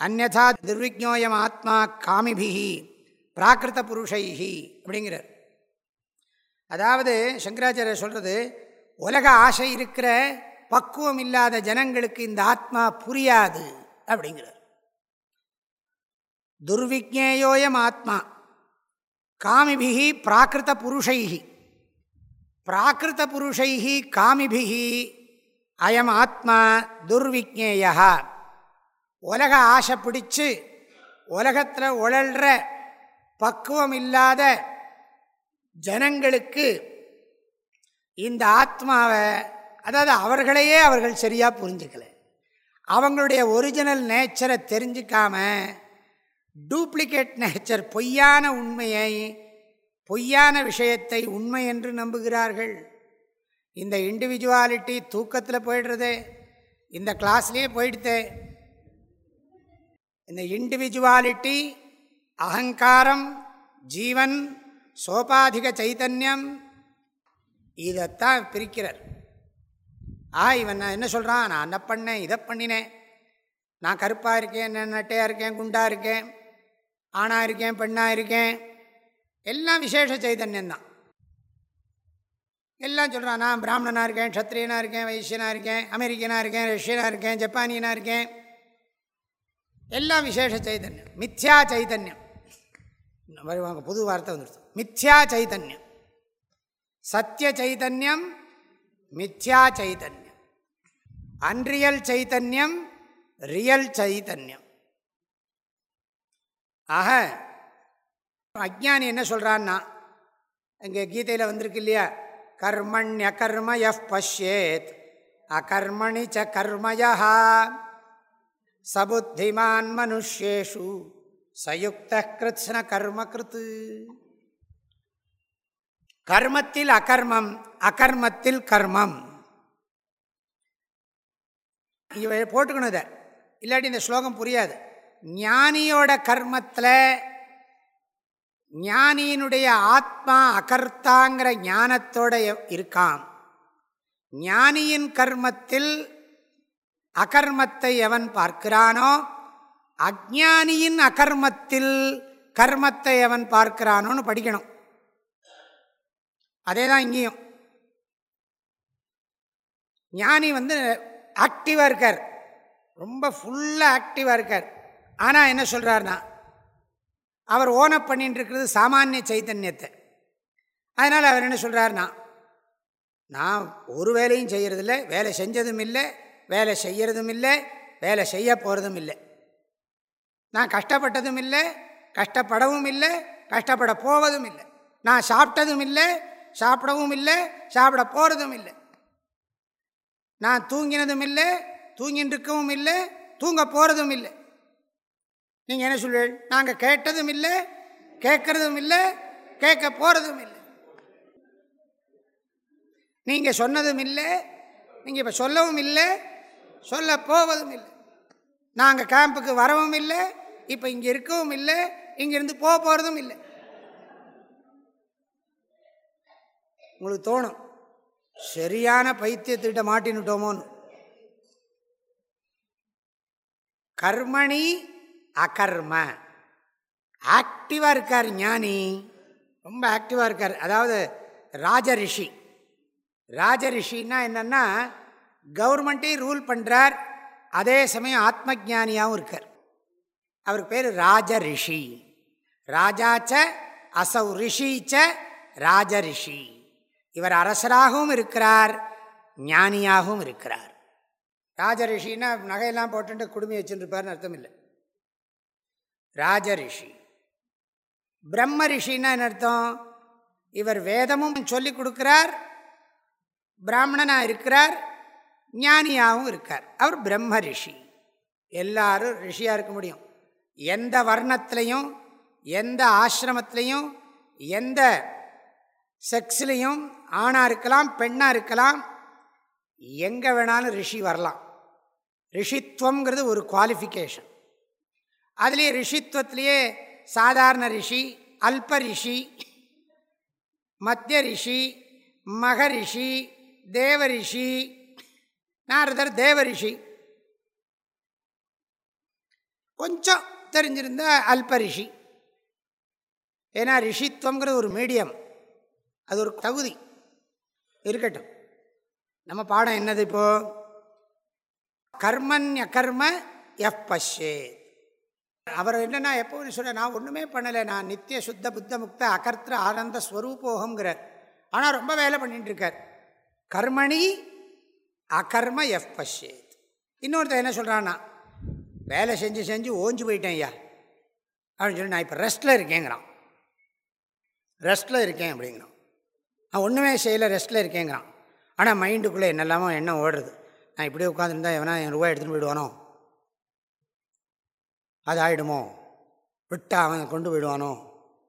அந்நதா துர்விஜோயம் ஆத்மா காமிபிகி பிராகிருத புருஷைஹி அப்படிங்கிறார். அதாவது சங்கராச்சாரியர் சொல்கிறது உலக ஆசை இருக்கிற பக்குவம் இல்லாத ஜனங்களுக்கு இந்த ஆத்மா புரியாது அப்படிங்கிறார். துர்விக்னேயோயம் ஆத்மா. காமிபிகி பிராகிருத புருஷைகி பிராகிருத புருஷைகி காமிபிகி அயம் ஆத்மா துர்விக்னேயா உலக ஆசை பிடிச்சு உலகத்தில் உழல்ற பக்குவம் இல்லாத ஜனங்களுக்கு இந்த ஆத்மாவை அதாவது அவர்களையே அவர்கள் சரியாக புரிஞ்சுக்கல. அவங்களுடைய ஒரிஜினல் நேச்சரை தெரிஞ்சிக்காம டூப்ளிகேட் நேச்சர் பொய்யான உண்மையை பொய்யான விஷயத்தை உண்மை என்று நம்புகிறார்கள். இந்த இண்டிவிஜுவாலிட்டி தூக்கத்தில் போயிடுறது இந்த கிளாஸ்லேயே போயிடுது. இந்த இண்டிவிஜுவாலிட்டி அகங்காரம் ஜீவன் சோபாதிக சைத்தன்யம் இதைத்தான் பிரிக்கிறார். ஆ இவன் நான் என்ன சொல்கிறான் நான் என்ன பண்ணேன் இதை பண்ணினேன். நான் கருப்பாக இருக்கேன் நான் நட்டையாக இருக்கேன் குண்டாக இருக்கேன் ஆணாக இருக்கேன் பெண்ணாக இருக்கேன். எல்லாம் விசேஷ சைதன்யம் தான். எல்லாம் சொல்கிறான் நான் பிராமணனாக இருக்கேன் க்ஷத்ரியனாக இருக்கேன் வைசியனாக இருக்கேன் அமெரிக்கனாக இருக்கேன் ரஷ்யனாக இருக்கேன் ஜப்பானியனாக இருக்கேன். எல்லாம் விசேஷ சைதன்யம். மித்யா சைதன்யம். வருவாங்க புது வார்த்தை வந்துடுச்சு மித்யா சைதன்யம். சத்திய சைதன்யம் மித்யா சைதன்யம். அன்ரியல் சைத்தன்யம் ரியல் சைத்தன்யம் ஆக அஜானி என்ன சொல்கிறான்னா இங்கே கீதையில் வந்திருக்கு இல்லையா? கர்மண்ய கர்ம எஃப் பஷ்யேத் அகர்மணி ச கர்மயா சபுத்திமான் மனுஷேஷு சயுக்த கிருத்ன கர்ம கிருத்து. கர்மத்தில் அகர்மம் அகர்மத்தில் கர்மம். இவ போட்டுக்கணும் இதை. இல்லாட்டி இந்த ஸ்லோகம் புரியாது. ஞானியோட கர்மத்தில் ஞானியினுடைய ஆத்மா அகர்த்தாங்கிற ஞானத்தோட இருக்கான் ஞானியின் கர்மத்தில் அகர்மத்தை எவன் பார்க்கிறானோ அஜானியின் அகர்மத்தில் கர்மத்தை எவன் பார்க்கிறானோன்னு படிக்கணும். அதே தான் இங்கேயும். ஞானி வந்து ஆக்டிவாக இருக்கார். ரொம்ப ஃபுல்லாக ஆக்டிவாக இருக்கார். ஆனால் என்ன சொல்கிறாருன்னா அவர் ஓனப் பண்ணிட்டு இருக்கிறது சாமானிய சைத்தன்யத்தை அதனால் அவர் என்ன சொல்கிறாருன்னா நான் ஒரு வேலையும் செய்கிறதில்ல வேலை செஞ்சதும் இல்லை வேலை செய்கிறதும் இல்லை வேலை செய்ய போகிறதும் இல்லை. நான் கஷ்டப்பட்டதும் இல்லை கஷ்டப்படவும் இல்லை கஷ்டப்பட போவதும் இல்லை. நான் சாப்பிட்டதும் இல்லை சாப்பிடவும் இல்லை சாப்பிட போகிறதும் இல்லை. நான் தூங்கினதும் இல்லை தூங்கின்னு இருக்கவும் இல்லை தூங்க போகிறதும் இல்லை. நீங்கள் என்ன சொல்வீள் நாங்கள் கேட்டதும் இல்லை கேட்கறதும் இல்லை கேட்க போகிறதும் இல்லை. நீங்கள் சொன்னதும் இல்லை நீங்கள் இப்போ சொல்லவும் இல்லை சொல்ல போவதும் இல்லை. நாங்கள் கேம்புக்கு வரவும் இல்லை இப்போ இங்கே இருக்கவும் இல்லை இங்கேருந்து போக போகிறதும் இல்லை. உங்களுக்கு தோணும். சரியான பைத்தியத்திட்ட மாட்டினுட்டோமோன்னு. கர்மணி அகர்ம. ஆக்டிவாக இருக்கார் ஞானி. ரொம்ப ஆக்டிவாக இருக்கார். அதாவது ராஜரிஷி ராஜரிஷின்னா என்னென்னா கவர்மெண்ட்டையும் ரூல் பண்ணுறார் அதே சமயம் ஆத்ம ஜானியாகவும் இருக்கார். அவருக்கு பேர் ராஜரிஷி ராஜாச்ச அசௌ ரிஷிச்ச ராஜரிஷி இவர் அரசராகவும் இருக்கிறார் ஞானியாகவும் இருக்கிறார். ராஜ ரிஷின்னா நகையெல்லாம் போட்டு குடுமி வச்சுருப்பார்னு அர்த்தம் இல்லை ராஜ ரிஷி பிரம்ம ரிஷின்னா என்ன அர்த்தம்? இவர் வேதமும் சொல்லி கொடுக்கிறார் பிராமணனாக இருக்கிறார் ஞானியாகவும் இருக்கார். அவர் பிரம்ம ரிஷி எல்லாரும் ரிஷியாக இருக்க முடியும். எந்த வர்ணத்துலையும் எந்த ஆசிரமத்திலையும் எந்த செக்ஸ்லேயும் ஆணாக இருக்கலாம் பெண்ணாக இருக்கலாம் எங்கே வேணாலும் ரிஷி வரலாம். ரிஷித்வங்கிறது ஒரு குவாலிஃபிகேஷன் அதுலேயே ரிஷித்வத்திலேயே சாதாரண ரிஷி அல்ப ரிஷி மத்திய ரிஷி மகரிஷி தேவரிஷி நாரதர் தேவரிஷி கொஞ்சம் தெரிஞ்சிருந்த அல்பரிஷி ஏன்னா ரிஷித்வங்கிறது ஒரு மீடியம் அது ஒரு தகுதி. இருக்கட்டும். நம்ம பாடம் என்னது இப்போ? கர்மன்ய கர்ம எஃப் பஷே அவர் என்னென்னா எப்போ சொல்ல நான் ஒன்றுமே பண்ணலை நான் நித்திய சுத்த புத்த முக்த அகர்த்த ஆனந்த ஸ்வரூபோகங்கிறார் ஆனால் ரொம்ப வேலை பண்ணிட்டு இருக்கார் கர்மணி அகர்ம எஃப் பஷேத் இன்னொருத்தர் என்ன சொல்கிறான்னா வேலை செஞ்சு செஞ்சு ஓஞ்சு போயிட்டேன் ஐயா. அப்படின்னு சொல்லி நான் இப்போ ரெஸ்ட்டில் இருக்கேங்கிறான். ரெஸ்ட்டில் இருக்கேன் அப்படிங்கிறான். நான் ஒன்றுமே செய்யலை ரெஸ்ட்டில் இருக்கேங்கிறான். ஆனால் மைண்டுக்குள்ளே என்னெல்லாமோ எண்ணம் ஓடுறது. நான் இப்படியே உட்காந்துருந்தா எவனா என் ரூபாய் எடுத்துகிட்டு போயிடுவானோ? அது ஆகிடுமோ விட்டா அவன் கொண்டு போயிடுவானோ?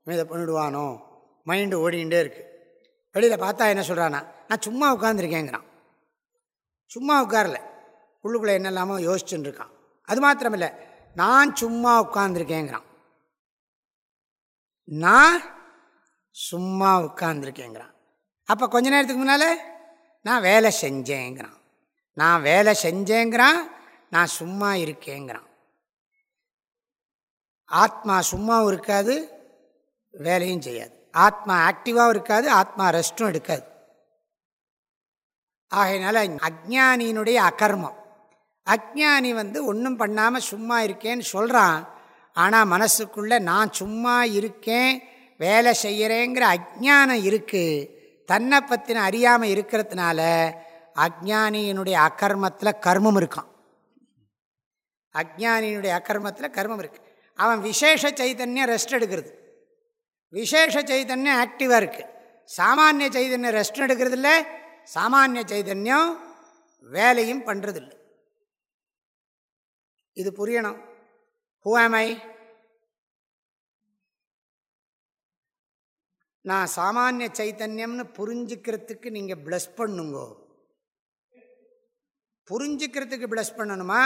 இதை பண்ணிவிடுவானோ மைண்டு ஓடிக்கிட்டே இருக்குது வெளியில் பார்த்தா என்ன சொல்கிறான்னா நான் சும்மா உட்காந்துருக்கேங்கிறான் சும்மா உட்காரல. உள்ளுக்குள்ளே என்னெல்லாமோ யோசிச்சுன்னு இருக்கான். அது மாத்திரமில்லை நான் சும்மா உட்காந்துருக்கேங்கிறான் நான் சும்மா உட்காந்துருக்கேங்கிறான் அப்போ கொஞ்ச நேரத்துக்கு முன்னால் நான் வேலை செஞ்சேங்கிறான். நான் வேலை செஞ்சேங்கிறான். நான் சும்மா இருக்கேங்கிறான். ஆத்மா சும்மாவும் இருக்காது வேலையும் செய்யாது. ஆத்மா ஆக்டிவாகவும் இருக்காது ஆத்மா ரெஸ்ட்டும் எடுக்காது. ஆகையினால அஜானியினுடைய அகர்மம். அஜானி வந்து ஒன்றும் பண்ணாமல் சும்மா இருக்கேன்னு சொல்கிறான் ஆனால் மனசுக்குள்ளே நான் சும்மா இருக்கேன் வேலை செய்கிறேங்கிற அஜ்ஞானம் இருக்குது தன்னை பற்றின அறியாமல் இருக்கிறதுனால அக்ஞானியினுடைய அக்கர்மத்தில் கர்மம் இருக்கான். அக்ஞானியினுடைய அக்கர்மத்தில் கர்மம் இருக்குது அவன் விசேஷ சைதன்யம் ரெஸ்ட் எடுக்கிறது. விசேஷ சைதன்யம் ஆக்டிவாக இருக்குது சாமானிய சைதன்யம் ரெஸ்ட் எடுக்கிறது இல்லை சாமானிய சைதன்யம் வேலையும் பண்ணுறதில்லை இது புரியணும். ஹூ ஆம் ஐ நான் சாமானிய சைத்தன்யம்னு புரிஞ்சுக்கிறதுக்கு நீங்கள் ப்ளஸ் பண்ணுங்கோ. புரிஞ்சுக்கிறதுக்கு ப்ளஸ் பண்ணணுமா?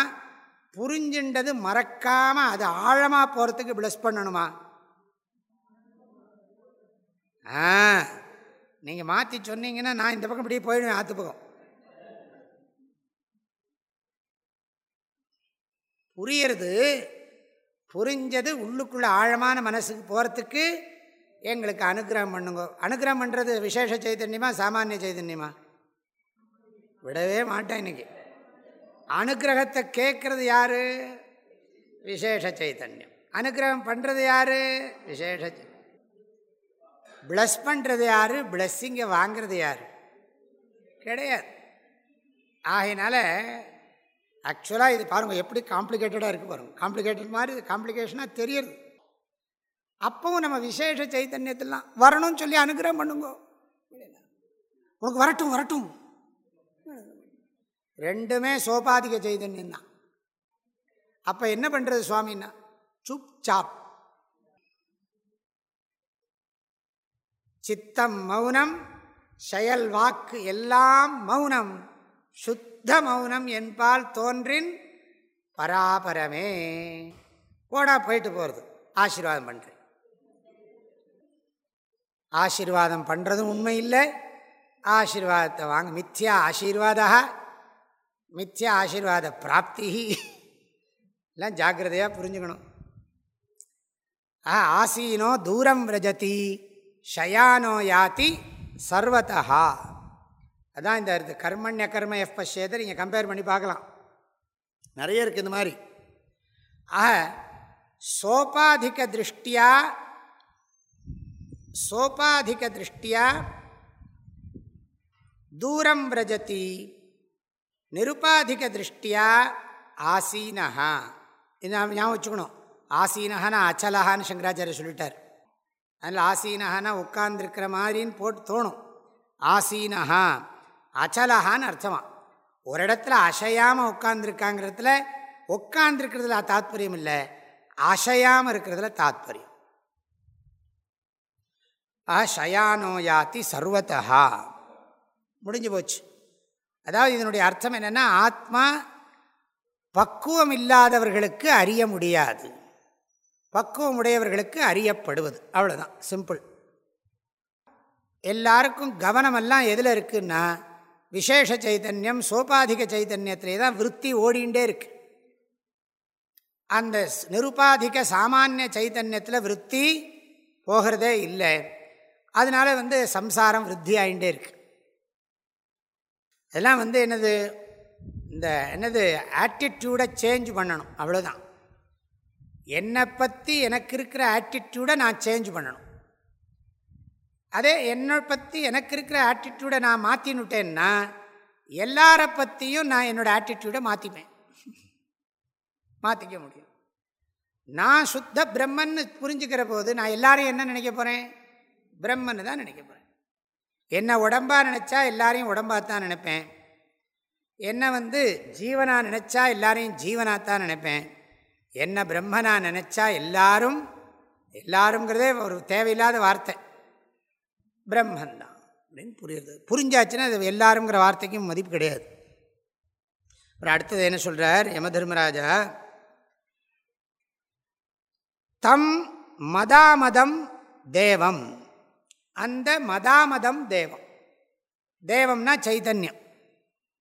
புரிஞ்சுன்றது மறக்காமல் அது ஆழமாக போகிறதுக்கு ப்ளஸ் பண்ணணுமா? ஆ நீங்கள் மாற்றி சொன்னீங்கன்னா நான் இந்த பக்கம் இப்படியே போயிடுவேன் ஆற்று பக்கம். புரியறது புரிஞ்சது உள்ளுக்குள்ளே ஆழமான மனசுக்கு போகிறதுக்கு எங்களுக்கு அனுகிரகம் பண்ணுங்க. அனுகிரகம் பண்ணுறது விசேஷ சைதன்யமா சாமானிய சைதன்யமா? விடவே மாட்டேன் இன்னைக்கு. அனுகிரகத்தை கேட்குறது யார்? விசேஷ சைத்தன்யம் அனுகிரகம் பண்ணுறது யார்? விசேஷ பிளஸ் பண்ணுறது யார்? பிளஸ்ஸிங்கை வாங்கிறது யார்? கிடையாது. ஆகையினால ஆக்சுவலாக இது பாருங்கள் எப்படி காம்ப்ளிகேட்டடாக இருக்குது பாருங்கள் காம்ப்ளிகேட்டட் மாதிரி காம்ப்ளிகேஷனாக தெரியுது. அப்பவும் நம்ம விசேஷ சைத்தன்யத்திலாம் வரணும்னு சொல்லி அனுகிரகம் பண்ணுங்க. உனக்கு வரட்டும் வரட்டும். ரெண்டுமே சோபாதிக சைதன்யம் தான். அப்போ என்ன பண்ணுறது சுவாமின்னா? சுப் சாப் சித்தம் மௌனம் செயல் வாக்கு எல்லாம் மௌனம். சுத்த மௌனம் என்பால் தோன்றின் பராபரமே. போடா போயிட்டு போகிறது ஆசீர்வாதம் பண்ணுறேன் ஆசீர்வாதம் பண்ணுறதும் உண்மை இல்லை. ஆசீர்வாதத்தை வாங்க மித்யா ஆசீர்வாதா மித்யா ஆசீர்வாத பிராப்தி எல்லாம் ஜாக்கிரதையாக புரிஞ்சுக்கணும். ஆ ஆசீனோ தூரம் விரஜதி ஷயானோ யாத்தி சர்வத்தா அதான் இந்த அர்த்தம் கர்மண்ய கர்ம எஃப் பஷேதை நீங்கள் கம்பேர் பண்ணி பார்க்கலாம். நிறைய இருக்குது இந்த மாதிரி. ஆக சோபாதிக திருஷ்டியா சோபாதிக திருஷ்டியா? தூரம் விரஜதி. நிருபாதிக திருஷ்டியா? ஆசீனஹா. இது ஞாபகம் வச்சுக்கணும். ஆசீனஹானா அச்சலஹான்னு சங்கராச்சாரிய சொல்லிட்டார். அதனால் ஆசீனஹானா உட்கார்ந்துருக்கிற மாதிரின்னு போட்டு தோணும். ஆசீனஹா. அச்சலஹான்னு அர்த்தமா. ஒரு இடத்துல அசையாமல் உட்கார்ந்துருக்காங்கிறதுல உட்கார்ந்துருக்கிறதுல தாத்பரியம் இல்லை. அசையாமல் இருக்கிறதுல தாத்பரியம். ஆ ஷயானோ யாத்தி சர்வத்தா முடிஞ்சு போச்சு. அதாவது இதனுடைய அர்த்தம் என்னென்னா ஆத்மா பக்குவம் இல்லாதவர்களுக்கு அறிய முடியாது. பக்குவம் உடையவர்களுக்கு அறியப்படுவது. அவ்வளோதான் சிம்பிள் எல்லாருக்கும் கவனமெல்லாம் எதில் இருக்குன்னா விசேஷ சைதன்யம் சோபாதிக சைதன்யத்திலே தான் விற்பி ஓடிண்டே இருக்கு. அந்த நிருபாதிக சாமானிய சைத்தன்யத்தில் விற்பி போகிறதே இல்லை. அதனால் வந்து சம்சாரம் விருத்தி ஆகிட்டே இருக்கு. இதெல்லாம் வந்து என்னது இந்த என்னது ஆட்டிடியூடை சேஞ்ச் பண்ணணும் அவ்வளோதான் என்னை பற்றி எனக்கு இருக்கிற ஆட்டிடியூடை நான் சேஞ்ச் பண்ணணும். அதே என்னை பற்றி எனக்கு இருக்கிற ஆட்டிடியூடை நான் மாற்றினுட்டேன்னா எல்லாரை பற்றியும் நான் என்னோடய ஆட்டிடியூடை மாற்றிப்பேன் மாற்றிக்க முடியும். நான் சுத்த பிரம்மன்னு புரிஞ்சுக்கிற போது நான் எல்லாரையும் என்ன நினைக்க போகிறேன் பிரம்மன்னு தான் நினைக்க போகிறேன் என்ன உடம்பாக நினச்சா எல்லாரையும் உடம்பாக தான் நினைப்பேன். என்னை வந்து ஜீவனாக நினச்சா எல்லாரையும் ஜீவனாக தான் நினைப்பேன். என்ன பிரம்மனாக நினச்சா எல்லாரும் எல்லாருங்கிறதே ஒரு தேவையில்லாத வார்த்தை. பிரம்மந்தான் அப்படின்னு புரியுது புரிஞ்சாச்சுன்னா அது எல்லாருங்கிற வார்த்தைக்கும் மதிப்பு கிடையாது. அப்புறம் அடுத்தது என்ன சொல்கிறார் யம தர்மராஜா தம் மதாமதம் தேவம். அந்த மதாமதம் தேவம். தேவம்னா சைதன்யம்.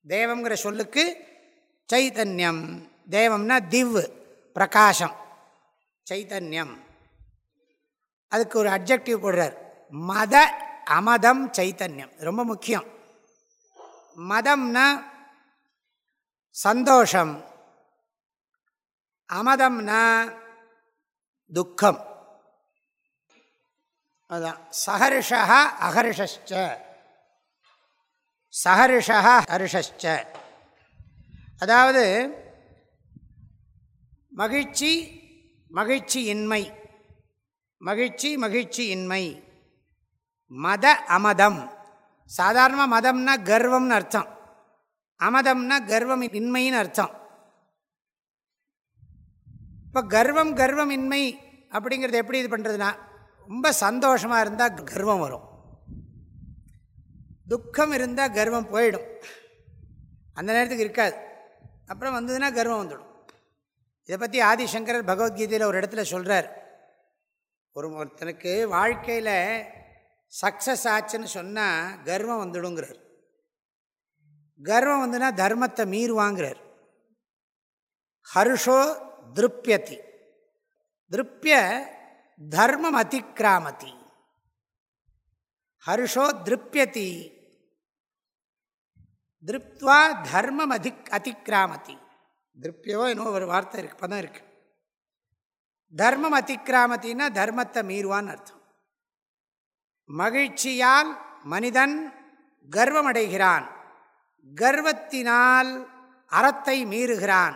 தேவங்கிற சொல்லுக்கு சைதன்யம். தேவம்னா திவ் பிரகாசம். சைதன்யம். அதுக்கு ஒரு அப்ஜெக்டிவ் போடுறார். மத அமதம் சைத்தன்யம் ரொம்ப முக்கியம். மதம்னா சந்தோஷம். அமதம்னா துக்கம். அதுதான் சஹர்ஷா அஹர்ஷச்ச சஹர்ஷா ஹர்ஷச்ச அதாவது மகிழ்ச்சி மகிழ்ச்சி இன்மை மகிழ்ச்சி மகிழ்ச்சி இன்மை மத அமதம். சாதாரணமாக மதம்னா கர்வம்னு அர்த்தம். அமதம்னா கர்வம் இன்மைன்னு அர்த்தம். இப்போ கர்வம் கர்வம் இன்மை அப்படிங்கிறது எப்படி இது பண்ணுறதுனா ரொம்ப சந்தோஷமாக இருந்தால் கர்வம் வரும். துக்கம் இருந்தால் கர்வம் போயிடும். அந்த நேரத்துக்கு இருக்காது. அப்புறம் வந்ததுன்னா கர்வம் வந்துடும். இதை பற்றி ஆதிசங்கரர் பகவத்கீதையில் ஒரு இடத்துல சொல்கிறார் ஒரு ஒருத்தனுக்கு வாழ்க்கையில் சக்ஸஸ் ஆச்சுன்னு சொன்னால் கர்வம் வந்துடுங்கிறார். கர்வம் வந்துன்னா தர்மத்தை மீறுவாங்கிறார். ஹர்ஷோ திருப்பியத்தி திருப்பிய தர்மம் அதிக்கிராமதி ஹர்ஷோ திருப்பியதி திருப்துவா தர்மம் அதிக் அதிக்கிராமதி திருப்தியவோ இன்னும் ஒரு வார்த்தை இருக்கு பதம் இருக்கு. தர்மம் அதிக்கிராமத்தின்னா தர்மத்தை மீறுவான்னு அர்த்தம். மகிழ்ச்சியால் மனிதன் கர்வமடைகிறான். கர்வத்தினால் அறத்தை மீறுகிறான்.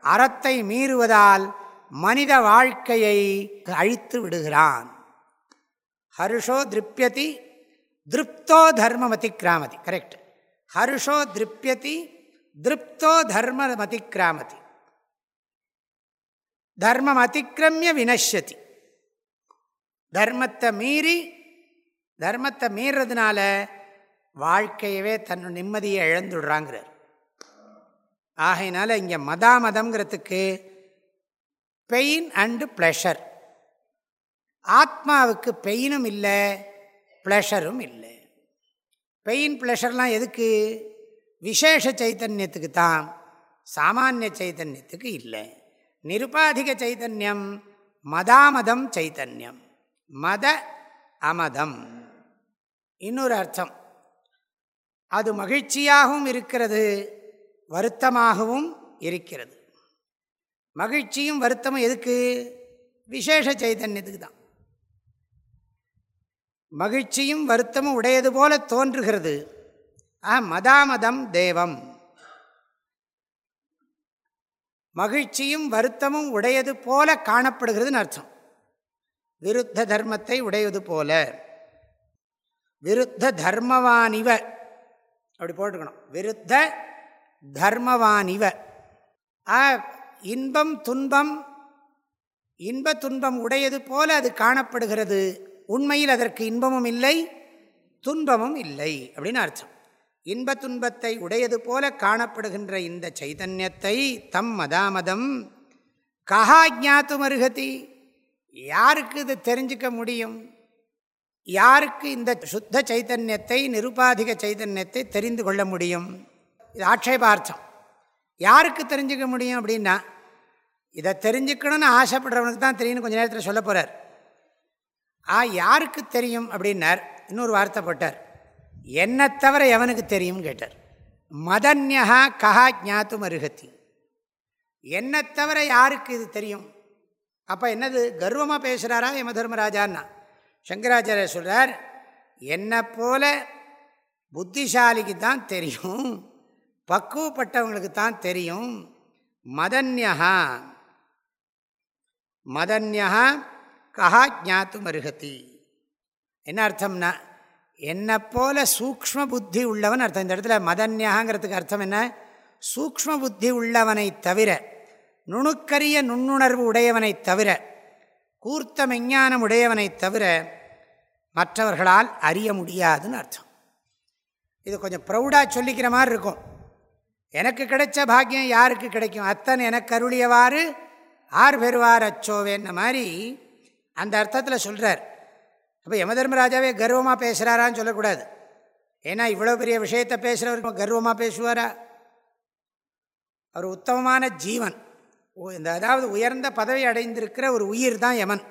அறத்தை மீறுவதால் மனித வாழ்க்கையை அழித்து விடுகிறான். ஹர்ஷோ திருப்பியதி திருப்தோ தர்மமதி கிராமதி. கரெக்ட் ஹர்ஷோ திருப்பியதி திருப்தோ தர்மமதி கிராமதி. தர்மம் அதிக்கிரமிய வினஷதி தர்மத்தை மீறி தர்மத்தை மீறதுனால வாழ்க்கையவே தன் நிம்மதியை இழந்துடுறாங்கிறார். ஆகையினால இங்கே மதாமதம்ங்கிறதுக்கு பெயின் அண்டு ப்ளஷர் ஆத்மாவுக்கு பெயினும் இல்லை ப்ளஷரும் இல்லை. பெயின் ப்ளஷர்லாம் எதுக்கு? விசேஷ சைத்தன்யத்துக்கு தான் சாமானிய சைத்தன்யத்துக்கு இல்லை. நிருபாதிக சைத்தன்யம் மதாமதம் சைத்தன்யம் மத அமதம். இன்னொரு அர்த்தம். அது மகிழ்ச்சியாகவும் இருக்கிறது வருத்தமாகவும் இருக்கிறது. மகிழ்ச்சியும் வருத்தமும் எதுக்கு? விசேஷ சைதன்யத்துக்கு தான் மகிழ்ச்சியும் வருத்தமும் உடையது போல தோன்றுகிறது. ஆ மதாமதம் தேவம். மகிழ்ச்சியும் வருத்தமும் உடையது போல காணப்படுகிறதுன்னு அர்த்தம். விருத்த தர்மத்தை உடையது போல. விருத்த தர்மவானிவ. அப்படி போட்டுக்கணும். விருத்த தர்மவானிவ. ஆ இன்பம் துன்பம் இன்ப துன்பம் உடையது போல அது காணப்படுகிறது. உண்மையில் அதற்கு இன்பமும் இல்லை துன்பமும் இல்லை அப்படின்னு அர்த்தம். இன்ப துன்பத்தை உடையது போல காணப்படுகின்ற இந்த சைதன்யத்தை தம் மதாமதம். கஹா ஜாத்து மருகதி. யாருக்கு இது தெரிஞ்சுக்க முடியும்? யாருக்கு இந்த சுத்த சைத்தன்யத்தை நிருபாதிக சைத்தன்யத்தை தெரிந்து கொள்ள முடியும்? இது ஆட்சேபார்த்தம் யாருக்கு தெரிஞ்சுக்க முடியும் அப்படின்னா இதை தெரிஞ்சுக்கணும்னு ஆசைப்படுறவனுக்கு தான் தெரியும்னு கொஞ்சம் நேரத்தில் சொல்ல போகிறார் ஆ யாருக்கு தெரியும் அப்படின்னார். இன்னொரு வார்த்தை போட்டார். என்னை தவிர எவனுக்கு தெரியும்னு கேட்டார். மதன்யா கஹா ஜாத்து மருகத்தி என்னை தவிர யாருக்கு இது தெரியும்? அப்போ என்னது? கர்வமாக பேசுகிறாரா யம தர்மராஜான்னா? சங்கராச்சாரியர் சொல்கிறார் என்னை போல புத்திசாலிக்கு தான் தெரியும். பக்குவப்பட்டவங்களுக்கு தான் தெரியும். மதன்யா மதன்யா கஹா ஜாத்து மருகதி என்ன அர்த்தம்னா என்னை போல சூக்ம புத்தி உள்ளவன் அர்த்தம். இந்த இடத்துல மதன்யாங்கிறதுக்கு அர்த்தம் என்ன? சூக்ம புத்தி உள்ளவனை தவிர நுணுக்கரிய நுண்ணுணர்வு உடையவனை தவிர கூர்த்த மெஞ்ஞானம் உடையவனை தவிர மற்றவர்களால் அறிய முடியாதுன்னு அர்த்தம். இது கொஞ்சம் ப்ரௌடாக சொல்லிக்கிற மாதிரி இருக்கும். எனக்கு கிடைச்ச பாக்கியம் யாருக்கு கிடைக்கும்? அத்தன் எனக்கு அருளியவாறு ஆர் பெறுவார் அச்சோவேன்ன மாதிரி அந்த அர்த்தத்தில் சொல்கிறார் அப்போ யமதர்மராஜாவே கர்வமாக பேசுகிறாரான்னு சொல்லக்கூடாது. ஏன்னா இவ்வளோ பெரிய விஷயத்தை பேசுகிறவர் கர்வமாக பேசுவாரா? அவர் உத்தமமான ஜீவன். இந்த அதாவது உயர்ந்த பதவி அடைந்திருக்கிற ஒரு உயிர் தான் யமன்.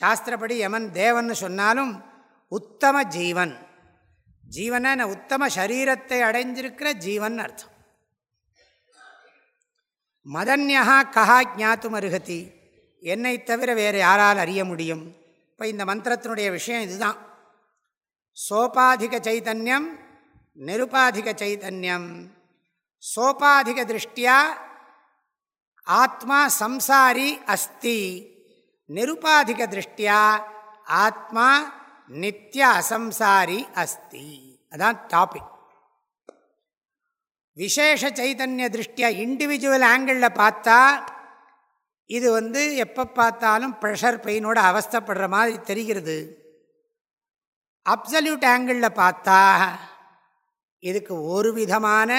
சாஸ்திரப்படி யமன் தேவன் சொன்னாலும் உத்தம ஜீவன். ஜீவன உத்தம சரீரத்தை அடைஞ்சிருக்கிற ஜீவன் அர்த்தம். மதன்யா கஹா ஜாத்தும் அருகதி. என்னை தவிர வேறு யாரால் அறிய முடியும்? இப்போ இந்த மந்திரத்தினுடைய விஷயம் இதுதான். சோபாதிக சைதன்யம் நிருபாதிக சைதன்யம். சோபாதிக திருஷ்டியா ஆத்மா சம்சாரி அஸ்தி. நிருபாதிக திருஷ்டியா ஆத்மா நித்திய அசம்சாரி அஸ்தி. அதான் டாபிக். விசேஷ சைதன்ய திருஷ்டியா இண்டிவிஜுவல் ஆங்கிளில் பார்த்தா இது வந்து எப்போ பார்த்தாலும் ப்ரெஷர் பெயினோட அவஸ்தப்படுற மாதிரி தெரிகிறது. அப்சல்யூட் ஆங்கிளில் பார்த்தா இதுக்கு ஒரு விதமான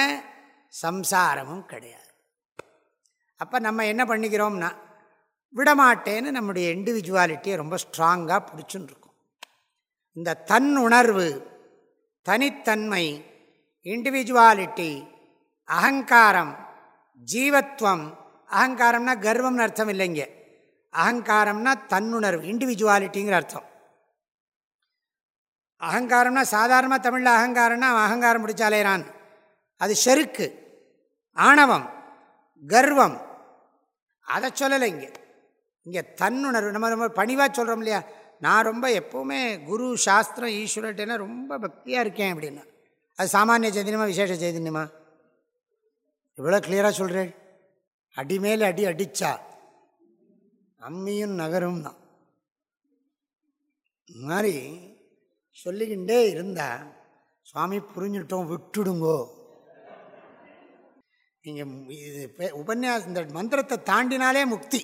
சம்சாரமும் கிடையாது. அப்போ நம்ம என்ன பண்ணிக்கிறோம்னா விடமாட்டேன்னு நம்முடைய இண்டிவிஜுவாலிட்டியை ரொம்ப ஸ்ட்ராங்காக பிடிச்சுன்னு இருக்கும் இந்த தன் உணர்வு தனித்தன்மை இண்டிவிஜுவாலிட்டி அகங்காரம் ஜீவத்வம். அகங்காரம்னா கர்வம்னு அர்த்தம் இல்லைங்க அகங்காரம்னா தன்னுணர்வு இண்டிவிஜுவாலிட்டிங்கிற அர்த்தம். அகங்காரம்னா சாதாரணமாக தமிழில் அகங்காரம்னா அகங்காரம் பிடிச்சாலேரான் அது செருக்கு ஆணவம் கர்வம். அதை சொல்லலை இங்கே. இங்கே தன்னுணர்வு நம்ம ரொம்ப பணிவாக சொல்கிறோம் இல்லையா? நான் ரொம்ப எப்போவுமே குரு சாஸ்திரம் ஈஸ்வரட்டேன்னா ரொம்ப பக்தியாக இருக்கேன் அப்படின்னா. அது சாமானிய சைதன்யமா விசேஷ சைதன்யமா இவ்வளோ கிளியராக சொல்கிறேன் அடி மேலே அடி அடித்தா அம்மியும் நகரும் தான். மாதிரி சொல்லிக்கிண்டே இருந்தால் சுவாமி புரிஞ்சுட்டோம் விட்டுடுங்கோ. நீங்கள் இது உபன்யாசம் இந்த மந்திரத்தை தாண்டினாலே முக்தி.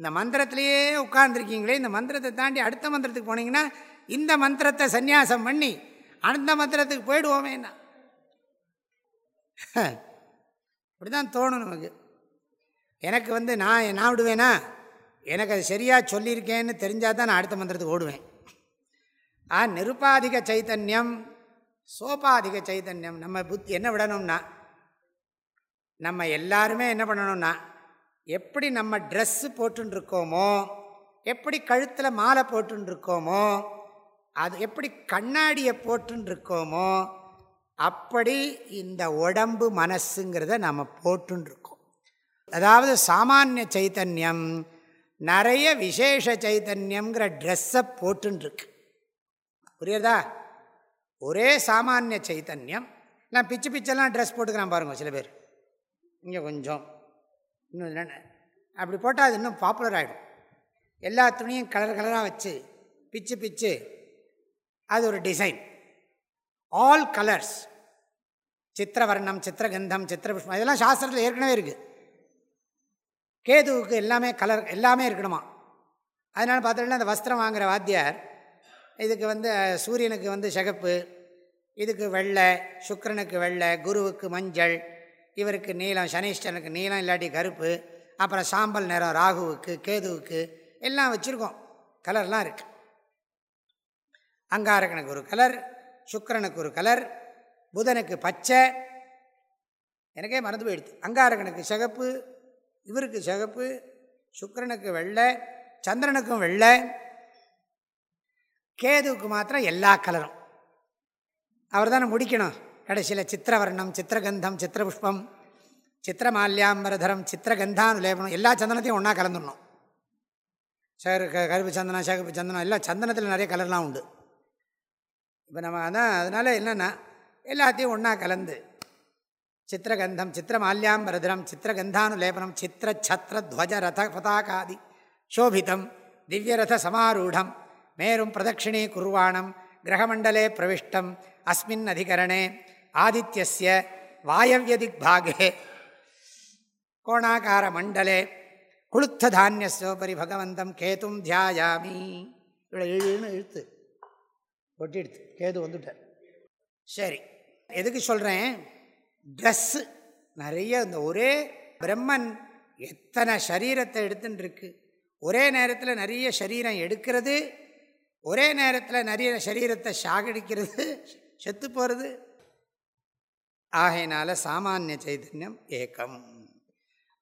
இந்த மந்திரத்திலேயே உட்கார்ந்துருக்கீங்களே இந்த மந்திரத்தை தாண்டி அடுத்த மந்திரத்துக்கு போனீங்கன்னா இந்த மந்திரத்தை சந்நியாசம் பண்ணி அந்த மந்திரத்துக்கு போயிடுவோமே என்ன அப்படி தான் தோணும் நமக்கு. எனக்கு வந்து நான் நான் விடுவேனா எனக்கு அது சரியாக சொல்லியிருக்கேன்னு தெரிஞ்சால் தான் நான் அடுத்த மந்திரத்துக்கு ஓடுவேன். ஆ நிருப்பாதிக சைத்தன்யம் சோபாதிக சைத்தன்யம். நம்ம புத்தி என்ன விடணும்னா நம்ம எல்லாருமே என்ன பண்ணணும்னா எப்படி நம்ம ட்ரெஸ்ஸு போட்டுருக்கோமோ எப்படி கழுத்தில் மாலை போட்டுருக்கோமோ அது எப்படி கண்ணாடியை போட்டுருக்கோமோ அப்படி இந்த உடம்பு மனசுங்கிறத நம்ம போட்டுருக்கோம் அதாவது சாமானிய சைத்தன்யம் நிறைய விசேஷ சைத்தன்யங்கிற ட்ரெஸ்ஸை போட்டுருக்கு புரியுறதா? ஒரே சாமானிய சைத்தன்யம். நான் பிச்சு பிச்செல்லாம் ட்ரெஸ் போட்டுக்கிறான் பாருங்க சில பேர். இங்கே கொஞ்சம். இன்னும் அப்படி போட்டால் அது இன்னும் பாப்புலர் ஆகிடும் எல்லா துணியும் கலர் கலராக வச்சு பிச்சு பிச்சு அது ஒரு டிசைன் ஆல் கலர்ஸ் சித்திரவர்ணம் சித்திரகந்தம் சித்திரபுஷ்பம் இதெல்லாம் சாஸ்திரத்தில் ஏற்கனவே இருக்குது கேதுவுக்கு எல்லாமே கலர் எல்லாமே இருக்கணுமா? அதனால் பார்த்தோன்னா அந்த வஸ்திரம் வாங்குகிற வாத்தியார் இதுக்கு வந்து சூரியனுக்கு வந்து சிகப்பு இதுக்கு வெள்ளை சுக்கரனுக்கு வெள்ளை குருவுக்கு மஞ்சள் இவருக்கு நீளம் சனிஷ்டனுக்கு நீளம் இல்லாட்டி கருப்பு அப்புறம் சாம்பல் நிறம் ராகுவுக்கு கேதுவுக்கு எல்லாம் வச்சுருக்கோம். கலர்லாம் இருக்குது அங்காரகனுக்கு ஒரு கலர் சுக்கரனுக்கு ஒரு கலர் புதனுக்கு பச்சை எனக்கே மறந்து போயிடுது. அங்காரகனுக்கு சிகப்பு இவருக்கு சிகப்பு சுக்கரனுக்கு வெள்ளை சந்திரனுக்கும் வெள்ளை கேதுவுக்கு மாத்திரம் எல்லா கலரும். அவர் தானே முடிக்கணும். கடைசியில் சித்திரவர்ணம் சித்திரகந்தம் சித்திரபுஷ்பம் சித்திரமால்யாம்பரதரம் சித்திரகந்தானுலேபனம் எல்லா சந்தனத்தையும் ஒன்றா கலந்துடணும். சார் கருப்பு சந்தனம் சிகப்பு சந்தனம் எல்லாம் சந்தனத்தில் நிறைய கலர்லாம் உண்டு. இப்போ நம்ம அதான் அதனால் என்னென்னா எல்லாத்தையும் ஒன்றா கலந்து. சித்திரகந்தம் சித்திரமால்யாம்பரதரம் சித்திரகந்தானுலேபனம் சித்திர சத்திர துவஜ ரத பதாகாதி சோபிதம் திவ்யரத சமாரூடம் மேரும் பிரதட்சிணே குர்வாணம் கிரகமண்டலே பிரவிஷ்டம் அஸ்மின் அதிகரணே ஆதித்யஸ்ய வாயவியதிக்பாகே. கோணாகார மண்டலே குளுத்த தானியசோபரி பகவந்தம் கேதும் தியாயாமி. இவ்வளோ எழுன்னு இழுத்து ஒட்டி எடுத்து கேது வந்துட்டார். சரி. எதுக்கு சொல்கிறேன் ட்ரெஸ்ஸு நிறைய இந்த ஒரே பிரம்மன் எத்தனை சரீரத்தை எடுத்துன்னு இருக்கு. ஒரே நேரத்தில் நிறைய சரீரம் எடுக்கிறது ஒரே நேரத்தில் நிறைய சரீரத்தை சாகடிக்கிறது செத்து போகிறது ஆகையினால சாமானிய சைதன்யம் ஏக்கம்.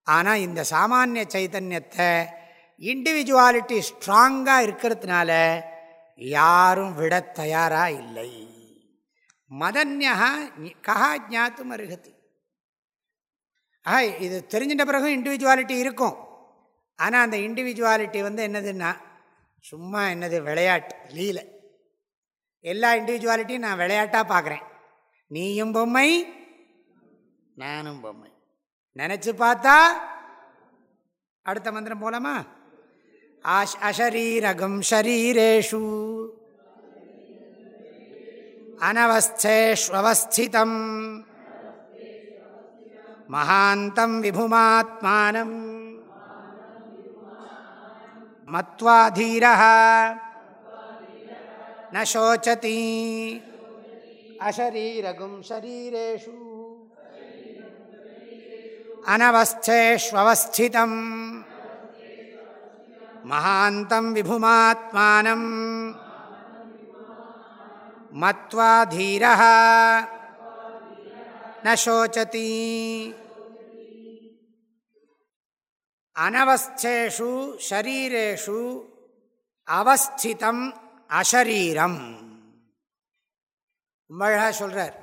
ஆனால் இந்த சாமானிய சைதன்யத்தை இண்டிவிஜுவாலிட்டி ஸ்ட்ராங்காக இருக்கிறதுனால யாரும் விட தயாராக இல்லை. மதன்யா கஹா ஜாத்தும் அருகதி ஆ இது தெரிஞ்சிட்ட பிறகும் இண்டிவிஜுவாலிட்டி இருக்கும். ஆனால் அந்த இண்டிவிஜுவாலிட்டி வந்து என்னதுன்னா சும்மா என்னது விளையாட்டு லீல. எல்லா இண்டிவிஜுவாலிட்டியும் நான் விளையாட்டாக பார்க்குறேன் நீயும் பொம்மை நானும் பொம்மை. நினச்சி பார்த்தா அடுத்த மந்திரம் போலாமா? ஆஷ் அஷரீரகம் ஷரீரேஷு. அனவஸ்தேஷ்வஸ்திதம் மகாந்தம் விபுமாத்மானம். மத்வாதீர நோச்சதி அசரீரகும் ஷரீரேஷு அனவஸ்தேஷ்வஸ்திதம் மகாந்தம் விபுமாத்மானம். महान्तं विभुमात्मानं मत्वा धीरः न शोचति அனவஸ்தேஷு ஷரீரேஷு அவஸ்திதம் அஷரீரம் ரொம்ப அழகாக சொல்கிறார்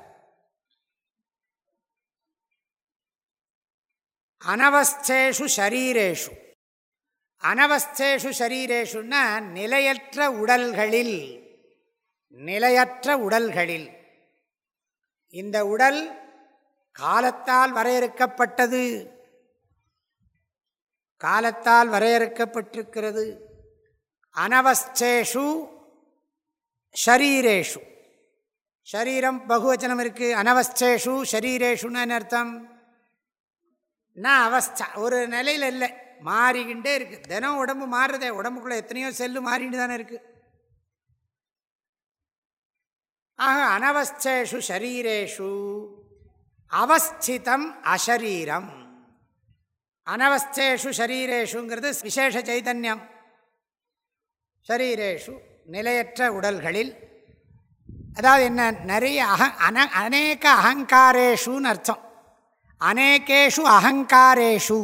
அனவஸ்தேஷு ஷரீரேஷு அனவஸ்தேஷு ஷரீரேஷுன்னா நிலையற்ற உடல்களில் நிலையற்ற உடல்களில். இந்த உடல் காலத்தால் வரையறுக்கப்பட்டது. காலத்தால் வரையறுக்கப்பட்டிருக்கிறது. அனவஸ்தேஷு ஷரீரேஷு. ஷரீரம் பகுவச்சனம் இருக்குது அனவஸ்தேஷு ஷரீரேஷுன்னு அர்த்தம்? நான் அவஸ்தா ஒரு நிலையில் இல்லை. மாறிக்கிண்டே இருக்குது தினம் உடம்பு மாறுறதே. உடம்புக்குள்ளே எத்தனையோ செல்லு மாறிட்டு தானே இருக்குது ஆக அனவஸ்தேஷு ஷரீரேஷு. அவஸ்திதம் அஷரீரம். அனவஸ்தேஷு ஷரீரேஷுங்கிறது விசேஷ சைதன்யம். ஷரீரேஷு நிலையற்ற உடல்களில். அதாவது என்ன நிறைய அக அன அநேக அகங்காரேஷுன்னு அர்த்தம். அநேகேஷு அகங்காரேஷு.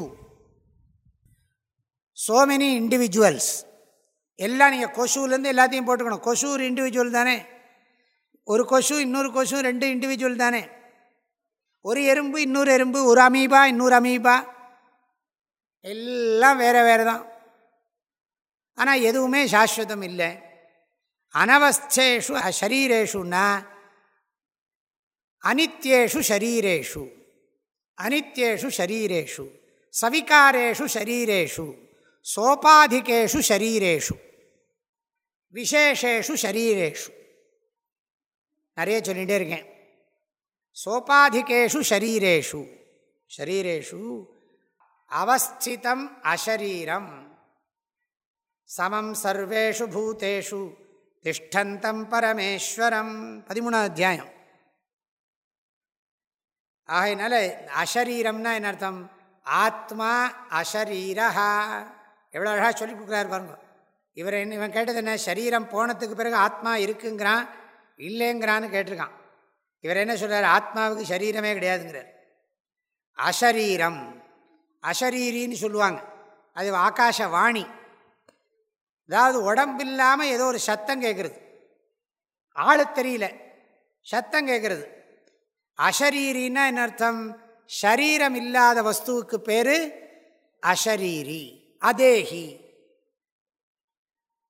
ஸோ மெனி இண்டிவிஜுவல்ஸ் எல்லாம் நீங்கள் கொசுலேருந்து எல்லாத்தையும் போட்டுக்கணும். கொசு ஒரு இண்டிவிஜுவல் தானே? ஒரு கொசு இன்னொரு கொசு ரெண்டு இண்டிவிஜுவல் தானே. ஒரு எறும்பு இன்னொரு எறும்பு ஒரு அமீபா இன்னொரு அமீபா. எல்லாம் வேறு வேறு தான். ஆனால் எதுவுமே சாஸ்வதம் இல்லை. அனவஸ்தேஷு ஷரீரேஷுன்னா அனித்யேஷு ஷரீரேஷு அனித்யேஷு ஷரீரேஷு சவிகாரேஷு ஷரீரேஷு சோபாதிகேஷு ஷரீரேஷு விசேஷேஷு ஷரீரேஷு நிறைய சொல்லிகிட்டே இருக்கேன். சோபாதிகேஷு ஷரீரேஷு. ஷரீரேஷு அவஸ்திதம் அஷரீரம். சமம் சர்வேஷு பூத்தேஷு திஷ்டந்தம் பரமேஸ்வரம். பதிமூணாவது அத்தியாயம். ஆகையினால அஷரீரம்னா என்ன அர்த்தம்? ஆத்மா அஷரீரஹா. எவ்வளோ அழகாக சொல்லி கொடுக்குறாரு பாருங்க. இவர் என்ன இவன் கேட்டது என்ன? சரீரம் போனதுக்கு பிறகு ஆத்மா இருக்குங்கிறான். இல்லைங்கிறான்னு கேட்டிருக்கான். இவர் என்ன சொல்கிறார் ஆத்மாவுக்கு சரீரமே கிடையாதுங்கிறார். அஷரீரம் அஷரீரின்னு சொல்லுவாங்க. அது ஆகாஷவாணி அதாவது உடம்பு இல்லாமல் ஏதோ ஒரு சத்தம் கேட்குறது ஆளு தெரியல. சத்தம் கேட்குறது அஷரீரின்னா என்ன அர்த்தம்? ஷரீரம் இல்லாத வஸ்துவுக்கு பேர் அஷரீரி அதேஹி.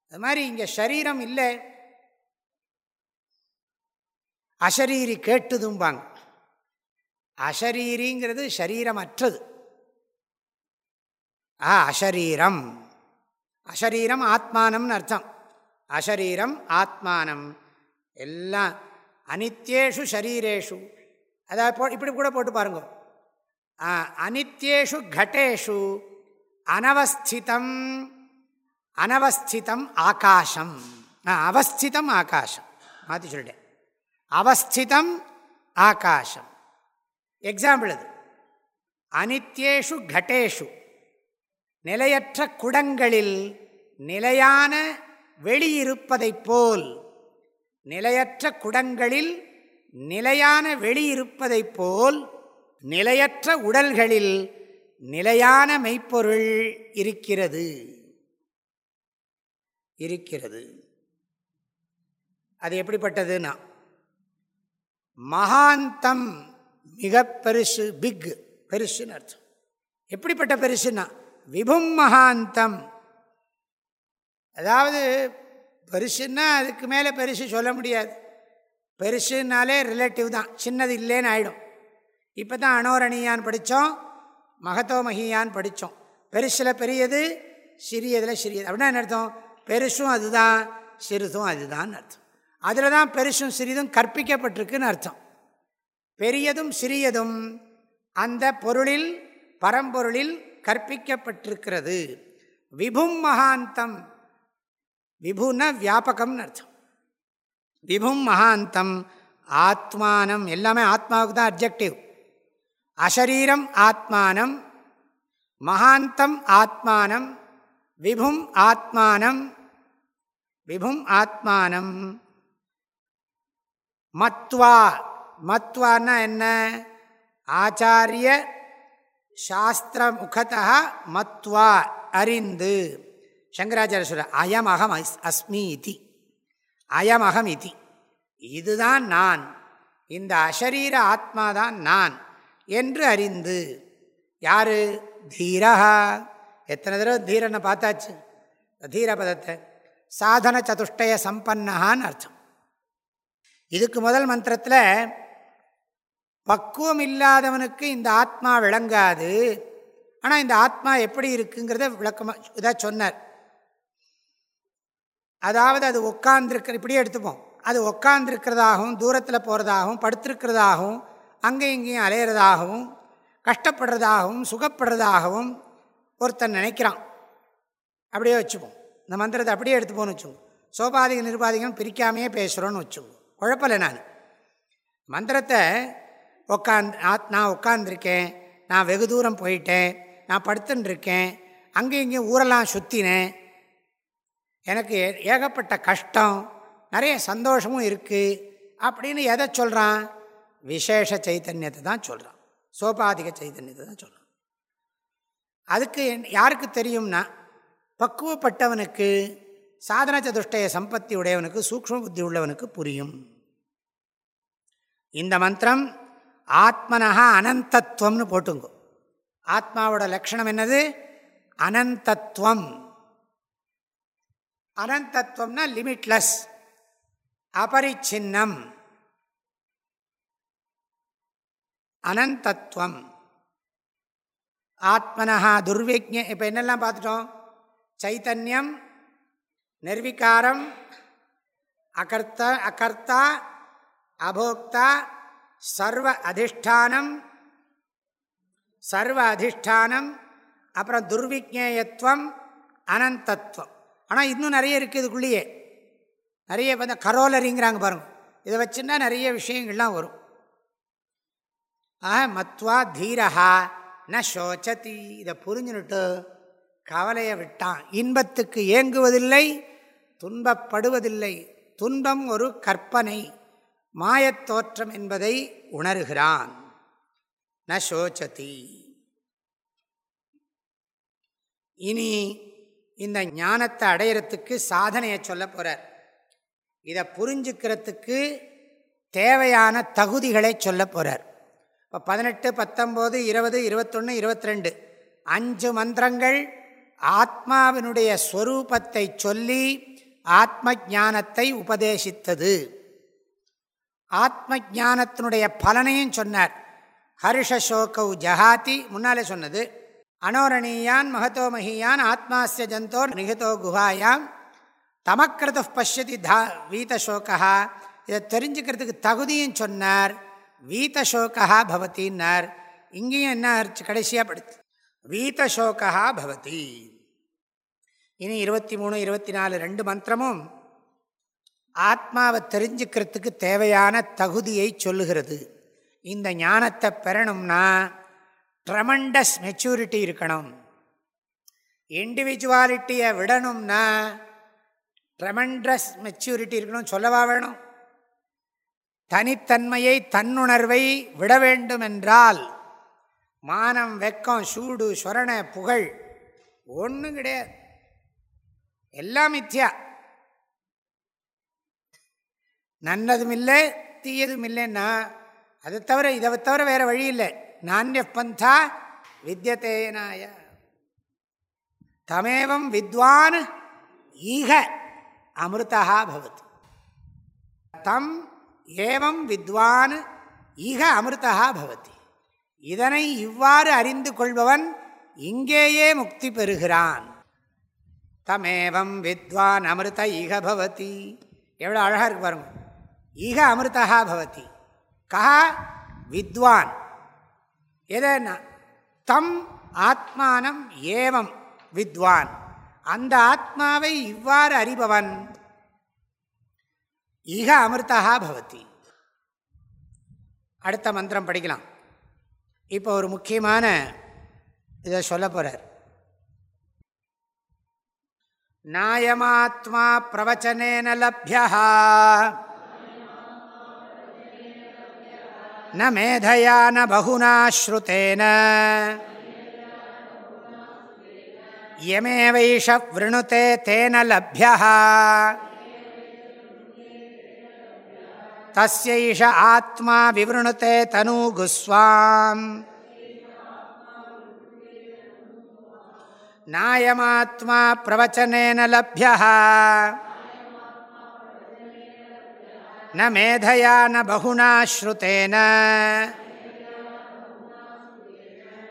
அது மாதிரி இங்கே ஷரீரம் இல்லை. அஷரீரி கேட்டுதும்பாங்க. அஷரீரிங்கிறது சரீரமற்றது. ஆ அஷரீரம் அஷரீரம் ஆத்மானம்னு அர்த்தம். அஷரீரம் ஆத்மானம். எல்லாம் அனித்யேஷு ஷரீரேஷு அதாவது போ இப்படி கூட போட்டு பாருங்க. அனித்யேஷு கடேஷு அனவஸ்திதம். அனவஸ்திதம் ஆகாஷம். அவஸ்திதம் ஆகாஷம். மாற்றி சொல்லிட்டேன். அவஸ்திதம் ஆகாஷம். எக்ஸாம்பிள் அது. அனித்யேஷு கடேஷு நிலையற்ற குடங்களில் நிலையான வெளியிருப்பதைப் போல். நிலையற்ற குடங்களில் நிலையான வெளியிருப்பதைப் போல். நிலையற்ற உடல்களில் நிலையான மெய்ப்பொருள் இருக்கிறது. இருக்கிறது. அது எப்படிப்பட்டதுன்னா மகாந்தம் மிக பெருசு பிக் பெருசுன்னு அர்த்தம். எப்படிப்பட்ட பெருசுன்னா விபும் மகாந்தம். அதாவது பெருசுன்னா அதுக்கு மேலே பெருசு சொல்ல முடியாது. பெருசுனாலே ரிலேட்டிவ் தான். சின்னது இல்லைன்னு ஆகிடும் இப்போ தான் அனோரணியான் படித்தோம் மகத்தோமகியான் படித்தோம் பெருசில் பெரியது சிறியதில் சிறியது. அப்படின்னா என்ன அர்த்தம்? பெருசும் அதுதான் சிறிதும் அதுதான் அர்த்தம். அதில் தான் பெருசும் சிறிதும் கற்பிக்கப்பட்டிருக்குன்னு அர்த்தம். பெரியதும் சிறியதும் அந்த பொருளில் பரம்பொருளில் கற்பிக்கப்பட்டிருக்கிறது. விபும் மகாந்தம். விபுன்னா வியாபகம்னு அர்த்தம். விபும் மகாந்தம் ஆத்மானம் எல்லாமே ஆத்மாவுக்கு தான் அப்ஜெக்டிவ் அஷரீரம் ஆத்மானம் மகாந்தம் ஆத்மானம் விபும் ஆத்மானம் விபும் ஆத்மானம். மத்வா. மத்வான்னா என்ன? ஆச்சாரிய சாஸ்திர முகத்தா மத்வா அறிந்து. சங்கராச்சாரிய சொல்ற அயம் அகம் அஸ்மி இதி. அயம் அகம் இதி. இதுதான் நான். இந்த அசரீர ஆத்மாதான் நான். என்று அறிந்து. யாரு? தீரஹா. எத்தனை தடவை தீரனை பார்த்தாச்சு? தீர பதத்தை சாதன சதுஷ்டய சம்பன்னஹான்னு அர்த்தம். இதுக்கு முதல் மந்திரத்தில் பக்குவம் இல்லாதவனுக்கு இந்த ஆத்மா விளங்காது. ஆனால் இந்த ஆத்மா எப்படி இருக்குங்கிறத விளக்கமாக இதாக சொன்னார். அதாவது அது உட்கார்ந்துருக்க இப்படியே எடுத்துப்போம். அது உட்கார்ந்துருக்கிறதாகவும் தூரத்தில் போகிறதாகவும் படுத்திருக்கிறதாகவும் அங்கேயும் இங்கேயும் அலையிறதாகவும் கஷ்டப்படுறதாகவும் சுகப்படுறதாகவும் ஒருத்தன் நினைக்கிறான். அப்படியே வச்சுப்போம். இந்த மந்திரத்தை அப்படியே எடுத்துப்போன்னு வச்சுக்கோங்க சோபாதிக நிர்பாதிகம் பிரிக்காமையே பேசுகிறோன்னு வச்சுக்கோங்க குழப்பலை நான். மந்திரத்தை உக்காந்து நான் உட்காந்துருக்கேன் நான் வெகு தூரம் போயிட்டேன் நான் படுத்துட்டுருக்கேன் அங்கேயும் இங்கேயும் ஊரெல்லாம் சுற்றினேன் எனக்கு ஏகப்பட்ட கஷ்டம் நிறைய சந்தோஷமும் இருக்குது அப்படின்னு எதை சொல்கிறான் விசேஷ சைத்தன்யத்தை தான் சொல்கிறான் சோபாதிக சைத்தன்யத்தை தான் சொல்கிறான் அதுக்கு யாருக்கு தெரியும்னா பக்குவப்பட்டவனுக்கு சாதன சதுஷ்டய சம்பத்தி உடையவனுக்கு சூக்ம புத்தி உள்ளவனுக்கு புரியும். இந்த மந்திரம் ஆத்மனஹா அனந்தத்துவம்னு போட்டுங்க. ஆத்மாவோட லட்சணம் என்னது? அனந்தத்துவம் அனந்தத்துவம்னா லிமிட்லெஸ். அபரிச்சின்னம். அனந்தத்துவம் ஆத்மனஹா துர்விக்ஞ இப்போ என்னெல்லாம் பார்த்துட்டோம்? சைத்தன்யம் நிர்விகாரம் அகர்த்த அகர்த்தா அபோக்தா சர்வ அதிஷ்டானம் சர்வ அதிஷ்டானம் அப்புறம் துர்விக்னேயத்துவம் அனந்தத்துவம். ஆனால் இன்னும் நிறைய இருக்குது இதுக்குள்ளேயே. நிறைய வந்து கரோலரிங்கிறாங்க பாருங்க. இதை வச்சுன்னா நிறைய விஷயங்கள்லாம் வரும். ஆஹ மத்வா தீரஹா ந சோச்சதி. இதை புரிஞ்சுனுட்டு கவலையை விட்டான். இன்பத்துக்கு ஏங்குவதில்லை துன்பப்படுவதில்லை. துன்பம் ஒரு கற்பனை. மாயத்தோற்றம் என்பதை உணர்கிறான். ந சோச்சதி. இனி இந்த ஞானத்தை அடையிறத்துக்கு சாதனையை சொல்ல போகிறார் இதை புரிஞ்சுக்கிறதுக்கு தேவையான தகுதிகளை சொல்ல போகிறார் இப்போ பதினெட்டு பத்தொம்போது இருபது இருபத்தொன்று இருபத்ரெண்டு அஞ்சு மந்திரங்கள் ஆத்மாவினுடைய ஸ்வரூபத்தை சொல்லி ஆத்ம ஞானத்தை உபதேசித்தது. ஆத்ம ஜானத்தினுடைய பலனையும் சொன்னார். ஹர்ஷ ஹர்ஷசோகௌ ஜஹாதி முன்னாலே சொன்னது அனோரணீயான் மகத்தோ மகியான் ஆத்மாசிய ஜந்தோ நிகிதோ குஹாயாம் தமக்கிருத பசியதி தா வீதசோகா இதை தெரிஞ்சுக்கிறதுக்கு தகுதியும் சொன்னார். வீதசோகா பவத்தின்னார் இங்கேயும் என்ன கடைசியாக படுத்து வீதசோகா பவதி இனி இருபத்தி மூணு இருபத்தி நாலு ரெண்டு மந்திரமும் ஆத்மாவை தெரிஞ்சுக்கிறதுக்கு தேவையான தகுதியை சொல்லுகிறது. இந்த ஞானத்தை பெறணும்னா ட்ரமண்டஸ் மெச்சூரிட்டி இருக்கணும். இண்டிவிஜுவாலிட்டியை விடணும்னா ட்ரமண்டஸ் மெச்சூரிட்டி இருக்கணும் சொல்லவா வேணும்? தனித்தன்மையை தன்னுணர்வை விட வேண்டும் என்றால் மானம் வெக்கம் சூடு சொரண புகழ் ஒன்றும் கிடையாது. எல்லாம் மித்யா. நன்னதும் இல்லை தீயதும் இல்லைன்னா அதை தவிர இதை தவிர வேறு வழி இல்லை. நானிய பந்தா வித்தியதேனாய தமேவம் வித்வான் ஈக அமிர்தா பவத். தம் ஏவம் வித்வான் ஈக அமிர்தா பவதி. இதனை இவ்வாறு அறிந்து கொள்பவன் இங்கேயே முக்தி பெறுகிறான். தமேவம் வித்வான் அமிர்த ஈக பவதி. எவ்வளோ அழகாக இருக்கு பாருங்கள் ஈக அமிர்தா பவதி. கா வித்வான். எதனா தம் ஆத்மானம் ஏவம் வித்வான். அந்த ஆத்மாவை இவ்வாறு அறிபவன்? ஈக அமிர்தா பவதி. அடுத்த மந்திரம் படிக்கலாம். இப்போ ஒரு முக்கியமான இதை சொல்ல போகிறார் நாயமாத்மா பிரவச்சனேன லப்யா न मेधया न बहुना श्रुतेन यमेवैष वृणुते तेन लभ्यः तस्यैष आत्मा विवृणुते तनूगुस्वाम् नायमात्मा प्रवचनेन लभ्यः न मेधया न बहुना श्रुतेन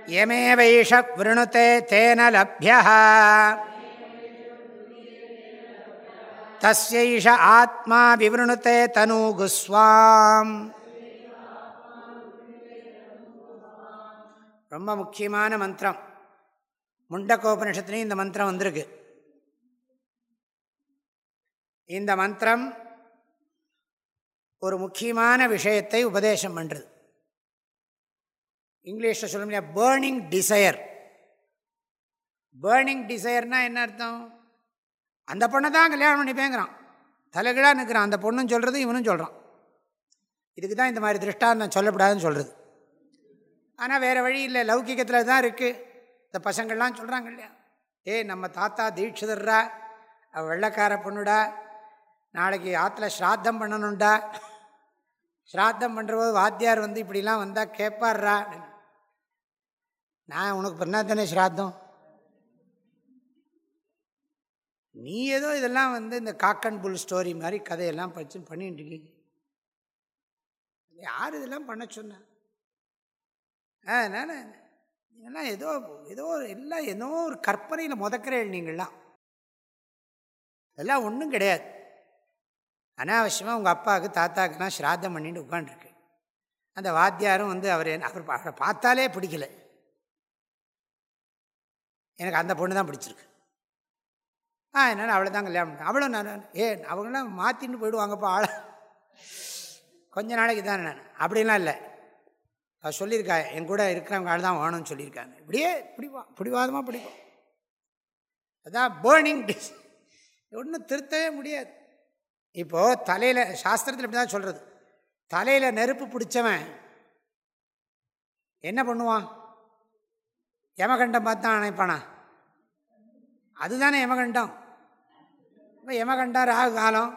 यमेवैष वृणुते तेन लभ्यः तस्यैष आत्मा विवृणुते तनूगुस्वाम् ரொம்ப முக்கியமான மந்திரம் முண்டக்கோபனிஷத்துலேயும் இந்த மந்திரம் வந்திருக்கு இந்த மந்திரம் ஒரு முக்கியமான விஷயத்தை உபதேசம் பண்ணுறது இங்கிலீஷில் சொல்ல முடியாது பேர்னிங் டிசையர் பேர்னிங் டிசையர்னால் என்ன அர்த்தம்? அந்த பொண்ணை தான் கல்யாணம் பண்ணிப்பேங்கிறான். தலைகீழாக நிற்கிறான் அந்த பொண்ணும் சொல்கிறது இவனும் சொல்கிறான் இதுக்கு தான் இந்த மாதிரி திருஷ்டாந்தம் சொல்லப்படாதுன்னு சொல்கிறது ஆனால் வேறு வழி இல்லை. லௌகிகத்தில் தான் இருக்குது இந்த பசங்கள்லாம் சொல்கிறாங்க இல்லையா? ஏ நம்ம தாத்தா தீட்சிதர்ரா வெள்ளைக்கார பொண்ணுடா. நாளைக்கு ஆற்றுல ஸ்ராத்தம் பண்ணணும்டா. ஸ்ராத்தம் பண்ணுறபோது வாத்தியார் வந்து இப்படிலாம் வந்தால் கேட்பாடுறா நான் உனக்கு பண்ணா தானே ஸ்ராத்தம். நீ ஏதோ இதெல்லாம் வந்து இந்த காக்கன் புல் ஸ்டோரி மாதிரி கதையெல்லாம் படிச்சு பண்ணிட்டு இருக்கீங்க. யார் இதெல்லாம் பண்ண சொன்ன? அதனால் இதெல்லாம் ஏதோ ஏதோ எல்லாம் ஏதோ ஒரு கற்பனையில் முதக்கிறேன் நீங்கள்லாம். அதெல்லாம் ஒன்றும் கிடையாது. அனாவசியமாக உங்கள் அப்பாவுக்கு தாத்தாவுக்குலாம் ஸ்ராத்தம் பண்ணிட்டு உட்காண்டிருக்கு அந்த வாத்தியாரும் வந்து அவர் அவர் அவரை பார்த்தாலே பிடிக்கல. எனக்கு அந்த பொண்ணு தான் பிடிச்சிருக்கு. ஆ என்னால் அவளை தான் கல்யாணம் அவ்வளோ நான் ஏ அவங்களாம் மாற்றின்னு போயிடுவாங்கப்பா ஆளை. கொஞ்ச நாளைக்கு தான் நான் அப்படிலாம் இல்லை. அவள் சொல்லியிருக்கா என் கூட இருக்கிறவங்க ஆள் தான் வேணும்னு சொல்லியிருக்காங்க. இப்படியே பிடிப்போம் பிடிவாதமாக பிடிப்போம் அதான் பேர்னிங் டிஸ் ஒன்றும் திருத்தவே முடியாது. இப்போது தலையில் சாஸ்திரத்தில் இப்படி தான் சொல்கிறது தலையில் நெருப்பு பிடிச்சவன் என்ன பண்ணுவான்? யமகண்டம் பார்த்து தான் அணைப்பானா? அதுதானே யமகண்டம். இப்போ யமகண்டம் ராகு காலம்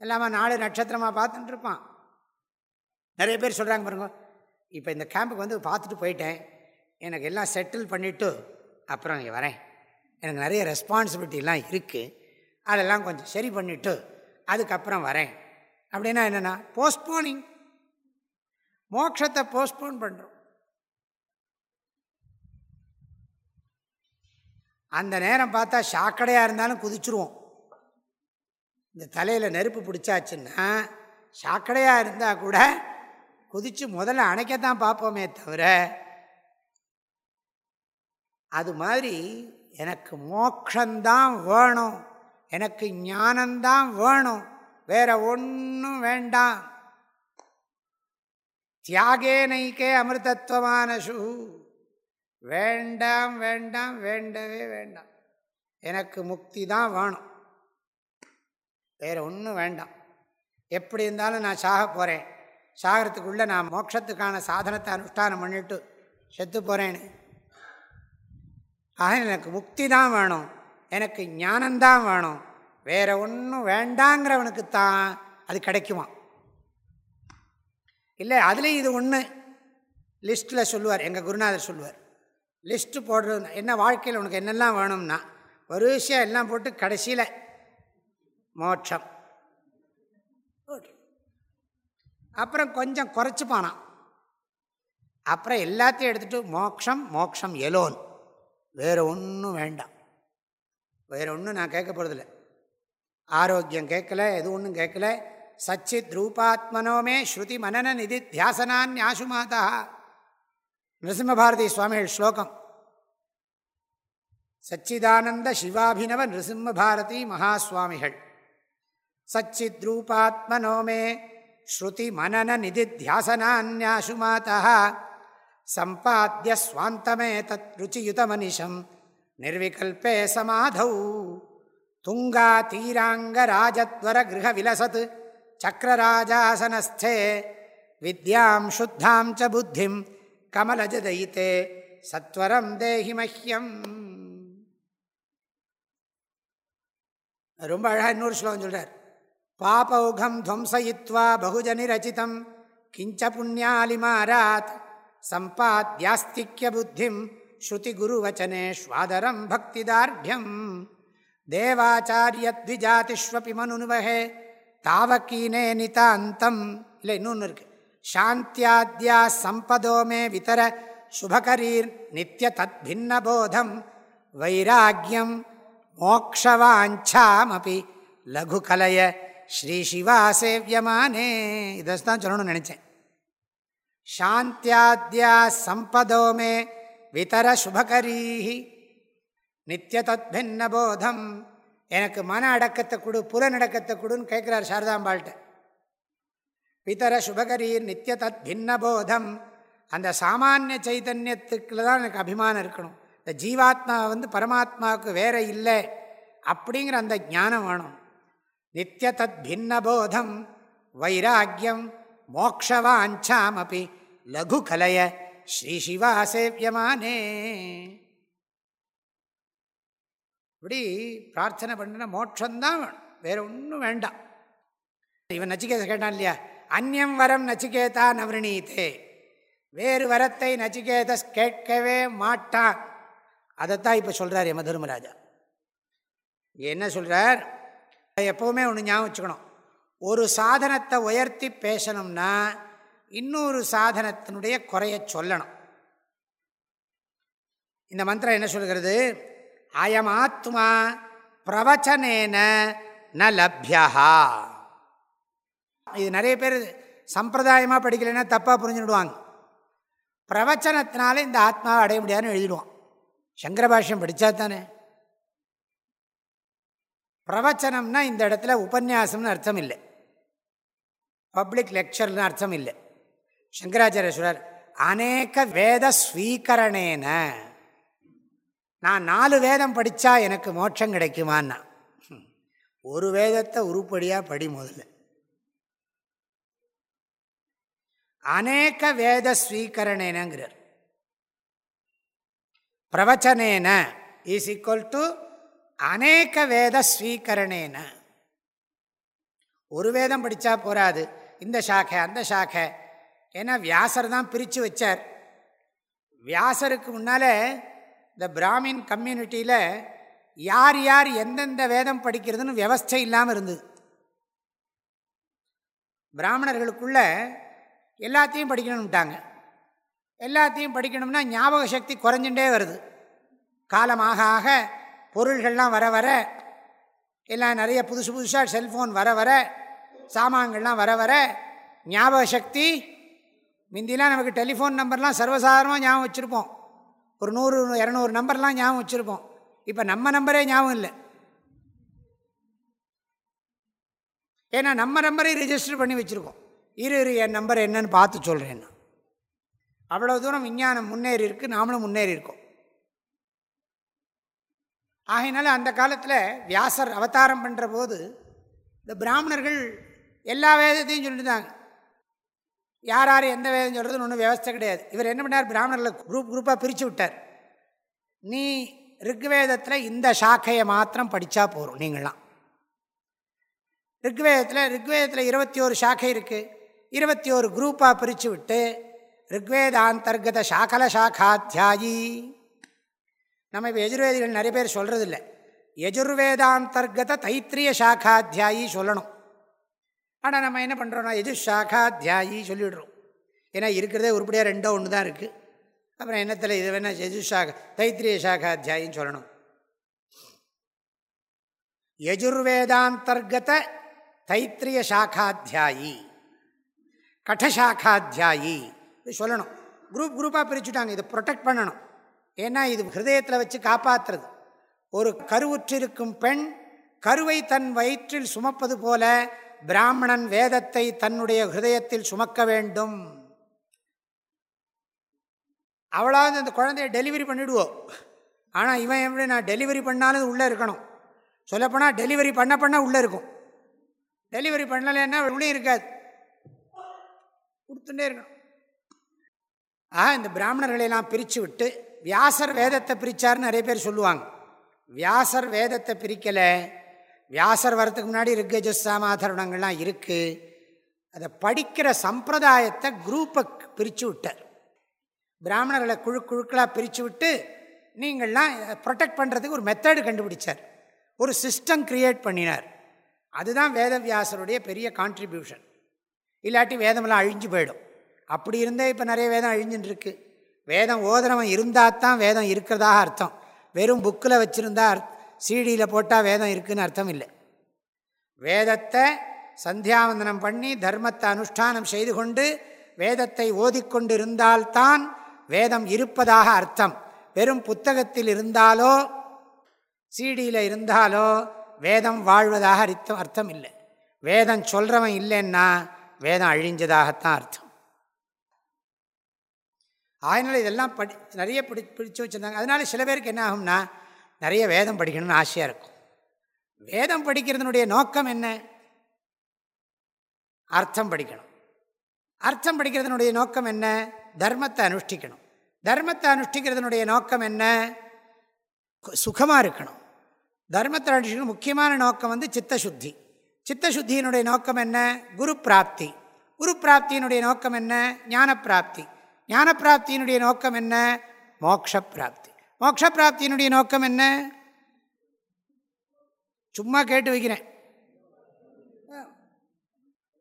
எல்லாமே நாலு நட்சத்திரமாக பார்த்துட்டு இருப்பான். நிறைய பேர் சொல்கிறாங்க பாருங்க. இப்போ இந்த கேம்புக்கு வந்து பார்த்துட்டு போயிட்டேன். எனக்கு எல்லாம் செட்டில் பண்ணிவிட்டு அப்புறம் இங்கே வரேன். எனக்கு நிறைய ரெஸ்பான்சிபிலிட்டிலாம் இருக்குது அதெல்லாம் கொஞ்சம் சரி பண்ணிவிட்டு அதுக்கப்புறம் வரேன். அப்படின்னா என்னென்னா போஸ்ட்போனிங் மோட்சத்தை போஸ்ட்போன் பண்ணுறோம் அந்த நேரம் பார்த்தா சாக்கடையாக இருந்தாலும் குதிச்சுருவோம். இந்த தலையில் நெருப்பு பிடிச்சாச்சுன்னா சாக்கடையாக இருந்தால் கூட குதித்து முதல்ல அணைக்கத்தான் பார்ப்போமே தவிர அது மாதிரி எனக்கு மோக்ஷந்தான் வேணும். எனக்கு ஞானந்தான் வேணும். வேற ஒன்றும் வேண்டாம். தியாகே நைக்கே அமிர்தத்வமானசு. வேண்டாம் வேண்டாம் வேண்டவே வேண்டாம். எனக்கு முக்தி தான் வேணும். வேறு ஒன்றும் வேண்டாம். எப்படி இருந்தாலும் நான் சாக போகிறேன் சாகிறதுக்குள்ளே நான் மோட்சத்துக்கான சாதனத்தை அனுஷ்டானம் பண்ணிட்டு செத்து போகிறேன்னு ஆக எனக்கு முக்தி தான் வேணும். எனக்கு ஞானந்தான் வேணும். வேறு ஒன்றும் வேண்டாங்கிறவனுக்கு தான் அது கிடைக்குமா இல்லை அதுலேயும் இது ஒன்று லிஸ்ட்டில் சொல்லுவார் எங்கள் குருநாதர் சொல்லுவார். லிஸ்ட்டு போடுறது என்ன வாழ்க்கையில் உனக்கு என்னெல்லாம் வேணும்னா ஒரு விஷயம் எல்லாம் போட்டு கடைசியில் மோட்சம். அப்புறம் கொஞ்சம் குறைச்சிப்பானான் அப்புறம் எல்லாத்தையும் எடுத்துகிட்டு மோக்ஷம் மோக்ஷம் எலோன். வேறு ஒன்றும் வேண்டாம். வேறு ஒன்றும் நான் கேட்க போகிறதில்ல ஆரோக்கியம் கேட்கல எது ஒன்றும் கேட்கல. சச்சித் ரூபாத்மனோமே ஸ்ருதி மனன நிதி தியாசனான் ஞாசு மாதா நிருசிம்மபாரதி சுவாமிகள் ஸ்லோகம். சச்சிதானந்த சிவாபினவ நிருசிம்மபாரதி மகாஸ்வாமிகள். சச்சித் ரூபாத்மனோமே ஸ்ருதி மனன நிதி தியாசனான்யாசு மாதா சம்பாத்திய சுவாந்தமே தத் ருச்சியுதமனிஷம். நிர்விகல்பே சமாதௌ துங்கா தீராங்க ராஜத்வர கிரக விலசத் சக்கரராஜாசனஸ்தே வித்யாம் சுத்தாம் ச புத்திம் கமலஜதயித்தே சத்வரம் தேஹி மஹ்யம் ரொம்ப அழகாக இன்னொரு ஸ்லோகம் சொல்கிறார் பாபௌகம் துவம்சயித்வா பகுஜனி ரச்சிதம் கிஞ்ச புண்ணியாலிமாராத் சம்பாத்யாஸ்திக்ய புத்திம் ஸ்ருதி குருவச்சனேஷ்வாதரம் பக்திதார்டியம் தேவாச்சாரியத்விஜாதிஷ்வபி மனுனுவகே தாவக்கீனே நிதாந்தம் இல்லை இன்னொன்று இருக்கு சாந்தியாத்யா சம்பதோமே விதர சுபகரீர் நித்திய தத் பின்னபோதம் வைராக்கியம் மோக்ஷவாஞ்சாமபி லகு கலைய ஸ்ரீ சிவா சேவியமானே இதை தான் சொல்லணும்னு நினச்சேன் சாந்தியாத்யா சம்பதோமே மே விதர சுபகரீஹி. நித்திய தத் போதம். எனக்கு மன அடக்கத்தை கொடு புலநடக்கத்தை கொடுன்னு கேட்குறார் சாரதாம்பாள்கிட்ட. பிதர சுபகரீர் நித்திய தத் பின்னபோதம் அந்த சாமானிய சைத்தன்யத்துக்குள்ள தான் எனக்கு அபிமானம் இருக்கணும். இந்த ஜீவாத்மா வந்து பரமாத்மாவுக்கு வேற இல்லை அப்படிங்கிற அந்த ஞானம் வேணும். நித்திய தத் பின்ன போதம். வைராக்கியம் மோக்ஷவாஞ்சாம் அப்படி லகு கலைய ஸ்ரீ சிவா சேவியமானே இப்படி பிரார்த்தனை பண்ணின மோட்சம்தான் வேணும். வேறு ஒன்றும் வேண்டாம். இவன் நச்சிகேத கேட்டான் இல்லையா? அந்நியம் வரம் நச்சிகேதா நவரணீத்தே வேறு வரத்தை நச்சிகேத கேட்கவே மாட்டான். அதைத்தான் இப்போ சொல்கிறார் யம தர்மராஜா. என்ன சொல்கிறார் எப்போவுமே ஒன்று ஞாபகம் வச்சுக்கணும். ஒரு சாதனத்தை உயர்த்தி பேசணும்னா இன்னொரு சாதனத்தினுடைய குறைய சொல்லணும். இந்த மந்திரம் என்ன சொல்கிறது? அயம் ஆத்மா பிரவச்சனேன ந லப்யா இது நிறைய பேர் சம்பிரதாயமாக படிக்கலைன்னா தப்பாக புரிஞ்சுடுவாங்க. பிரவச்சனத்தினால இந்த ஆத்மாவை அடைய முடியாதுன்னு எழுதிடுவான். சங்கர பாஷ்யம் படித்தா தானே பிரவச்சனம்னா இந்த இடத்துல உபன்யாசம்னு அர்த்தம் இல்லை. பப்ளிக் லெக்சர்னு அர்த்தம் இல்லை. சங்கராச்சாரியஸ்வரர் அநேக வேத ஸ்வீகரணேன. நான் நாலு வேதம் படித்தா எனக்கு மோட்சம் கிடைக்குமான்னா? ஒரு வேதத்தை உருப்படியாக படி முதல்ல. அநேக வேத ஸ்வீகரணேனங்கிறார். பிரவச்சனேன இஸ் ஈக்குவல் டு அநேக வேத ஸ்வீகரணேன. ஒரு வேதம் படித்தா போராது இந்த சாக்கை அந்த சாக்கை ஏன்னா வியாசர் தான் பிரித்து வச்சார். வியாசருக்கு முன்னால் இந்த பிராமின் கம்யூனிட்டியில் யார் யார் எந்தெந்த வேதம் படிக்கிறதுன்னு வியவஸ்தை இல்லாமல் இருந்தது. பிராமணர்களுக்குள்ள எல்லாத்தையும் படிக்கணும்ட்டாங்க. எல்லாத்தையும் படிக்கணும்னா ஞாபக சக்தி குறைஞ்சுட்டே வருது. காலமாக ஆக பொருள்கள்லாம் வர வர எல்லாம் நிறைய புதுசு புதுசாக செல்ஃபோன் வர வர சாமான்கள்லாம் வர வர ஞாபக சக்தி முந்திலாம் நமக்கு டெலிஃபோன் நம்பர்லாம் சர்வசாதாரணமாக ஞாபகம் வச்சுருப்போம். ஒரு நூறு இரநூறு நம்பர்லாம் ஞாபகம் வச்சுருப்போம். இப்போ நம்ம நம்பரே ஞாபகம் இல்லை. ஏன்னா நம்ம நம்பரை ரிஜிஸ்டர் பண்ணி வச்சுருக்கோம். இரு இரு என் நம்பர் என்னன்னு பார்த்து சொல்கிறேன் அவ்வளோ தூரம் விஞ்ஞானம் முன்னேறி இருக்கு நாமளும் முன்னேறி இருக்கோம். ஆகையினால அந்த காலத்தில் வியாசர் அவதாரம் பண்ணுற போது இந்த பிராமணர்கள் எல்லா வேதத்தையும் சொல்லிட்டு யார் யார் எந்த வேதம் சொல்கிறதுன்னு ஒன்றும் வியவஸ்தை கிடையாது. இவர் என்ன பண்ணார்? பிராமணர்களை குரூப் குரூப்பாக பிரித்து விட்டார். நீ ரிக்வேதத்தில் இந்த சாக்கையை மாத்திரம் படித்தா போகிறோம் நீங்களாம் ரிக்வேதத்தில் ரிக்வேதத்தில் இருபத்தி ஒரு சாக்கை இருக்குது இருபத்தி ஒரு குரூப்பாக பிரித்து விட்டு ரிக்வேதாந்தர்கத சாக்கல சாக்காத்தியாயி நம்ம இப்போ எஜுர்வேதிகள் நிறைய பேர் சொல்கிறது இல்லை யஜுர்வேதாந்தர்கத தைத்திரிய சாக்காத்தியாயி சொல்லணும். ஆனால் நம்ம என்ன பண்ணுறோம்னா ஷாகா தியாயி சொல்லிவிடுறோம் ஏன்னா இருக்கிறதே உருப்படியாக ரெண்டோ ஒன்று தான் இருக்குது அப்புறம் என்னத்தில் இது வேணால் எஜு ஷாகா தைத்திரிய சாக்காத்தியாயின்னு சொல்லணும். யஜுர்வேதாந்தர்கத தைத்திரிய சாக்காத்தியாயி கட்டசாக்காத்தியாயி இது சொல்லணும். குரூப் குரூப்பாக பிரிச்சுட்டாங்க. இதை ப்ரொடெக்ட் பண்ணணும். ஏன்னா இது ஹிருதயத்தில் வச்சு காப்பாற்றுறது ஒரு கருவுற்றிருக்கும் பெண் கருவை தன் வயிற்றில் சுமப்பது போல பிராமணன் வேதத்தை தன்னுடைய ஹிருதயத்தில் சுமக்க வேண்டும். அவளாவது அந்த குழந்தைய டெலிவரி பண்ணிவிடுவோம் ஆனால் இவன் எப்படி நான் டெலிவரி பண்ணாலும் உள்ளே இருக்கணும். சொல்லப்போனால் டெலிவரி பண்ண பண்ண உள்ளே இருக்கும். டெலிவரி பண்ணலைன்னா உள்ளே இருக்காது. கொடுத்துட்டே இருக்கணும். ஆக இந்த பிராமணர்களையெல்லாம் பிரித்து விட்டு வியாசர் வேதத்தை பிரித்தார்னு நிறைய பேர் சொல்லுவாங்க. வியாசர் வேதத்தை பிரிக்கலை. வியாசர் வரத்துக்கு முன்னாடி ரிக்கஜசாமாதரணங்கள்லாம் இருக்குது அதை படிக்கிற சம்பிரதாயத்தை குரூப்பை பிரித்து விட்டார். பிராமணர்களை குழு குழுக்களாக பிரித்து விட்டு நீங்கள்லாம் ப்ரொடெக்ட் பண்ணுறதுக்கு ஒரு மெத்தடு கண்டுபிடிச்சார். ஒரு சிஸ்டம் க்ரியேட் பண்ணினார். அதுதான் வேதவியாசருடைய பெரிய கான்ட்ரிபியூஷன் இல்லாட்டி வேதமெல்லாம் அழிஞ்சு போயிடும். அப்படி இருந்தே இப்போ நிறைய வேதம் அழிஞ்சுட்டுருக்கு வேதம் ஓதுனவன் இருந்தால் தான் வேதம் இருக்கிறதாக அர்த்தம். வெறும் புக்கில் வச்சுருந்தா சீடியில் போட்டால் வேதம் இருக்குதுன்னு அர்த்தம் இல்லை வேதத்தை சந்தியாவந்தனம் பண்ணி தர்மத்தை அனுஷ்டானம் செய்து கொண்டு வேதத்தை ஓதிக்கொண்டு இருந்தால்தான் வேதம் இருப்பதாக அர்த்தம். வெறும் புத்தகத்தில் இருந்தாலோ சீடியில் இருந்தாலோ வேதம் வாழ்வதாக அர்த்தம் அர்த்தம் இல்லை வேதம் சொல்கிறவன் இல்லைன்னா வேதம் அழிஞ்சதாகத்தான் அர்த்தம். அதனால் இதெல்லாம் படி நிறைய பிடி பிடிச்சி வச்சுருந்தாங்க. அதனால் சில பேருக்கு என்ன ஆகும்னா நிறைய வேதம் படிக்கணும்னு ஆசையாக இருக்கும். வேதம் படிக்கிறதுனுடைய நோக்கம் என்ன? அர்த்தம் படிக்கணும். அர்த்தம் படிக்கிறதுனுடைய நோக்கம் என்ன? தர்மத்தை அனுஷ்டிக்கணும். தர்மத்தை அனுஷ்டிக்கிறதுனுடைய நோக்கம் என்ன? சுகமாக இருக்கணும். தர்மத்தை அனுஷ்டிக்கணும். முக்கியமான நோக்கம் வந்து சித்தசுத்தி. சித்தசுத்தியினுடைய நோக்கம் என்ன? குரு பிராப்தி. குரு பிராப்தியினுடைய நோக்கம் என்ன? ஞான பிராப்தி ஞான பிராப்தியினுடைய நோக்கம் என்ன? மோக்ஷ பிராப்தி. மோட்சப்பிராப்தியினுடைய நோக்கம் என்ன? சும்மா கேட்டு வைக்கிறேன்.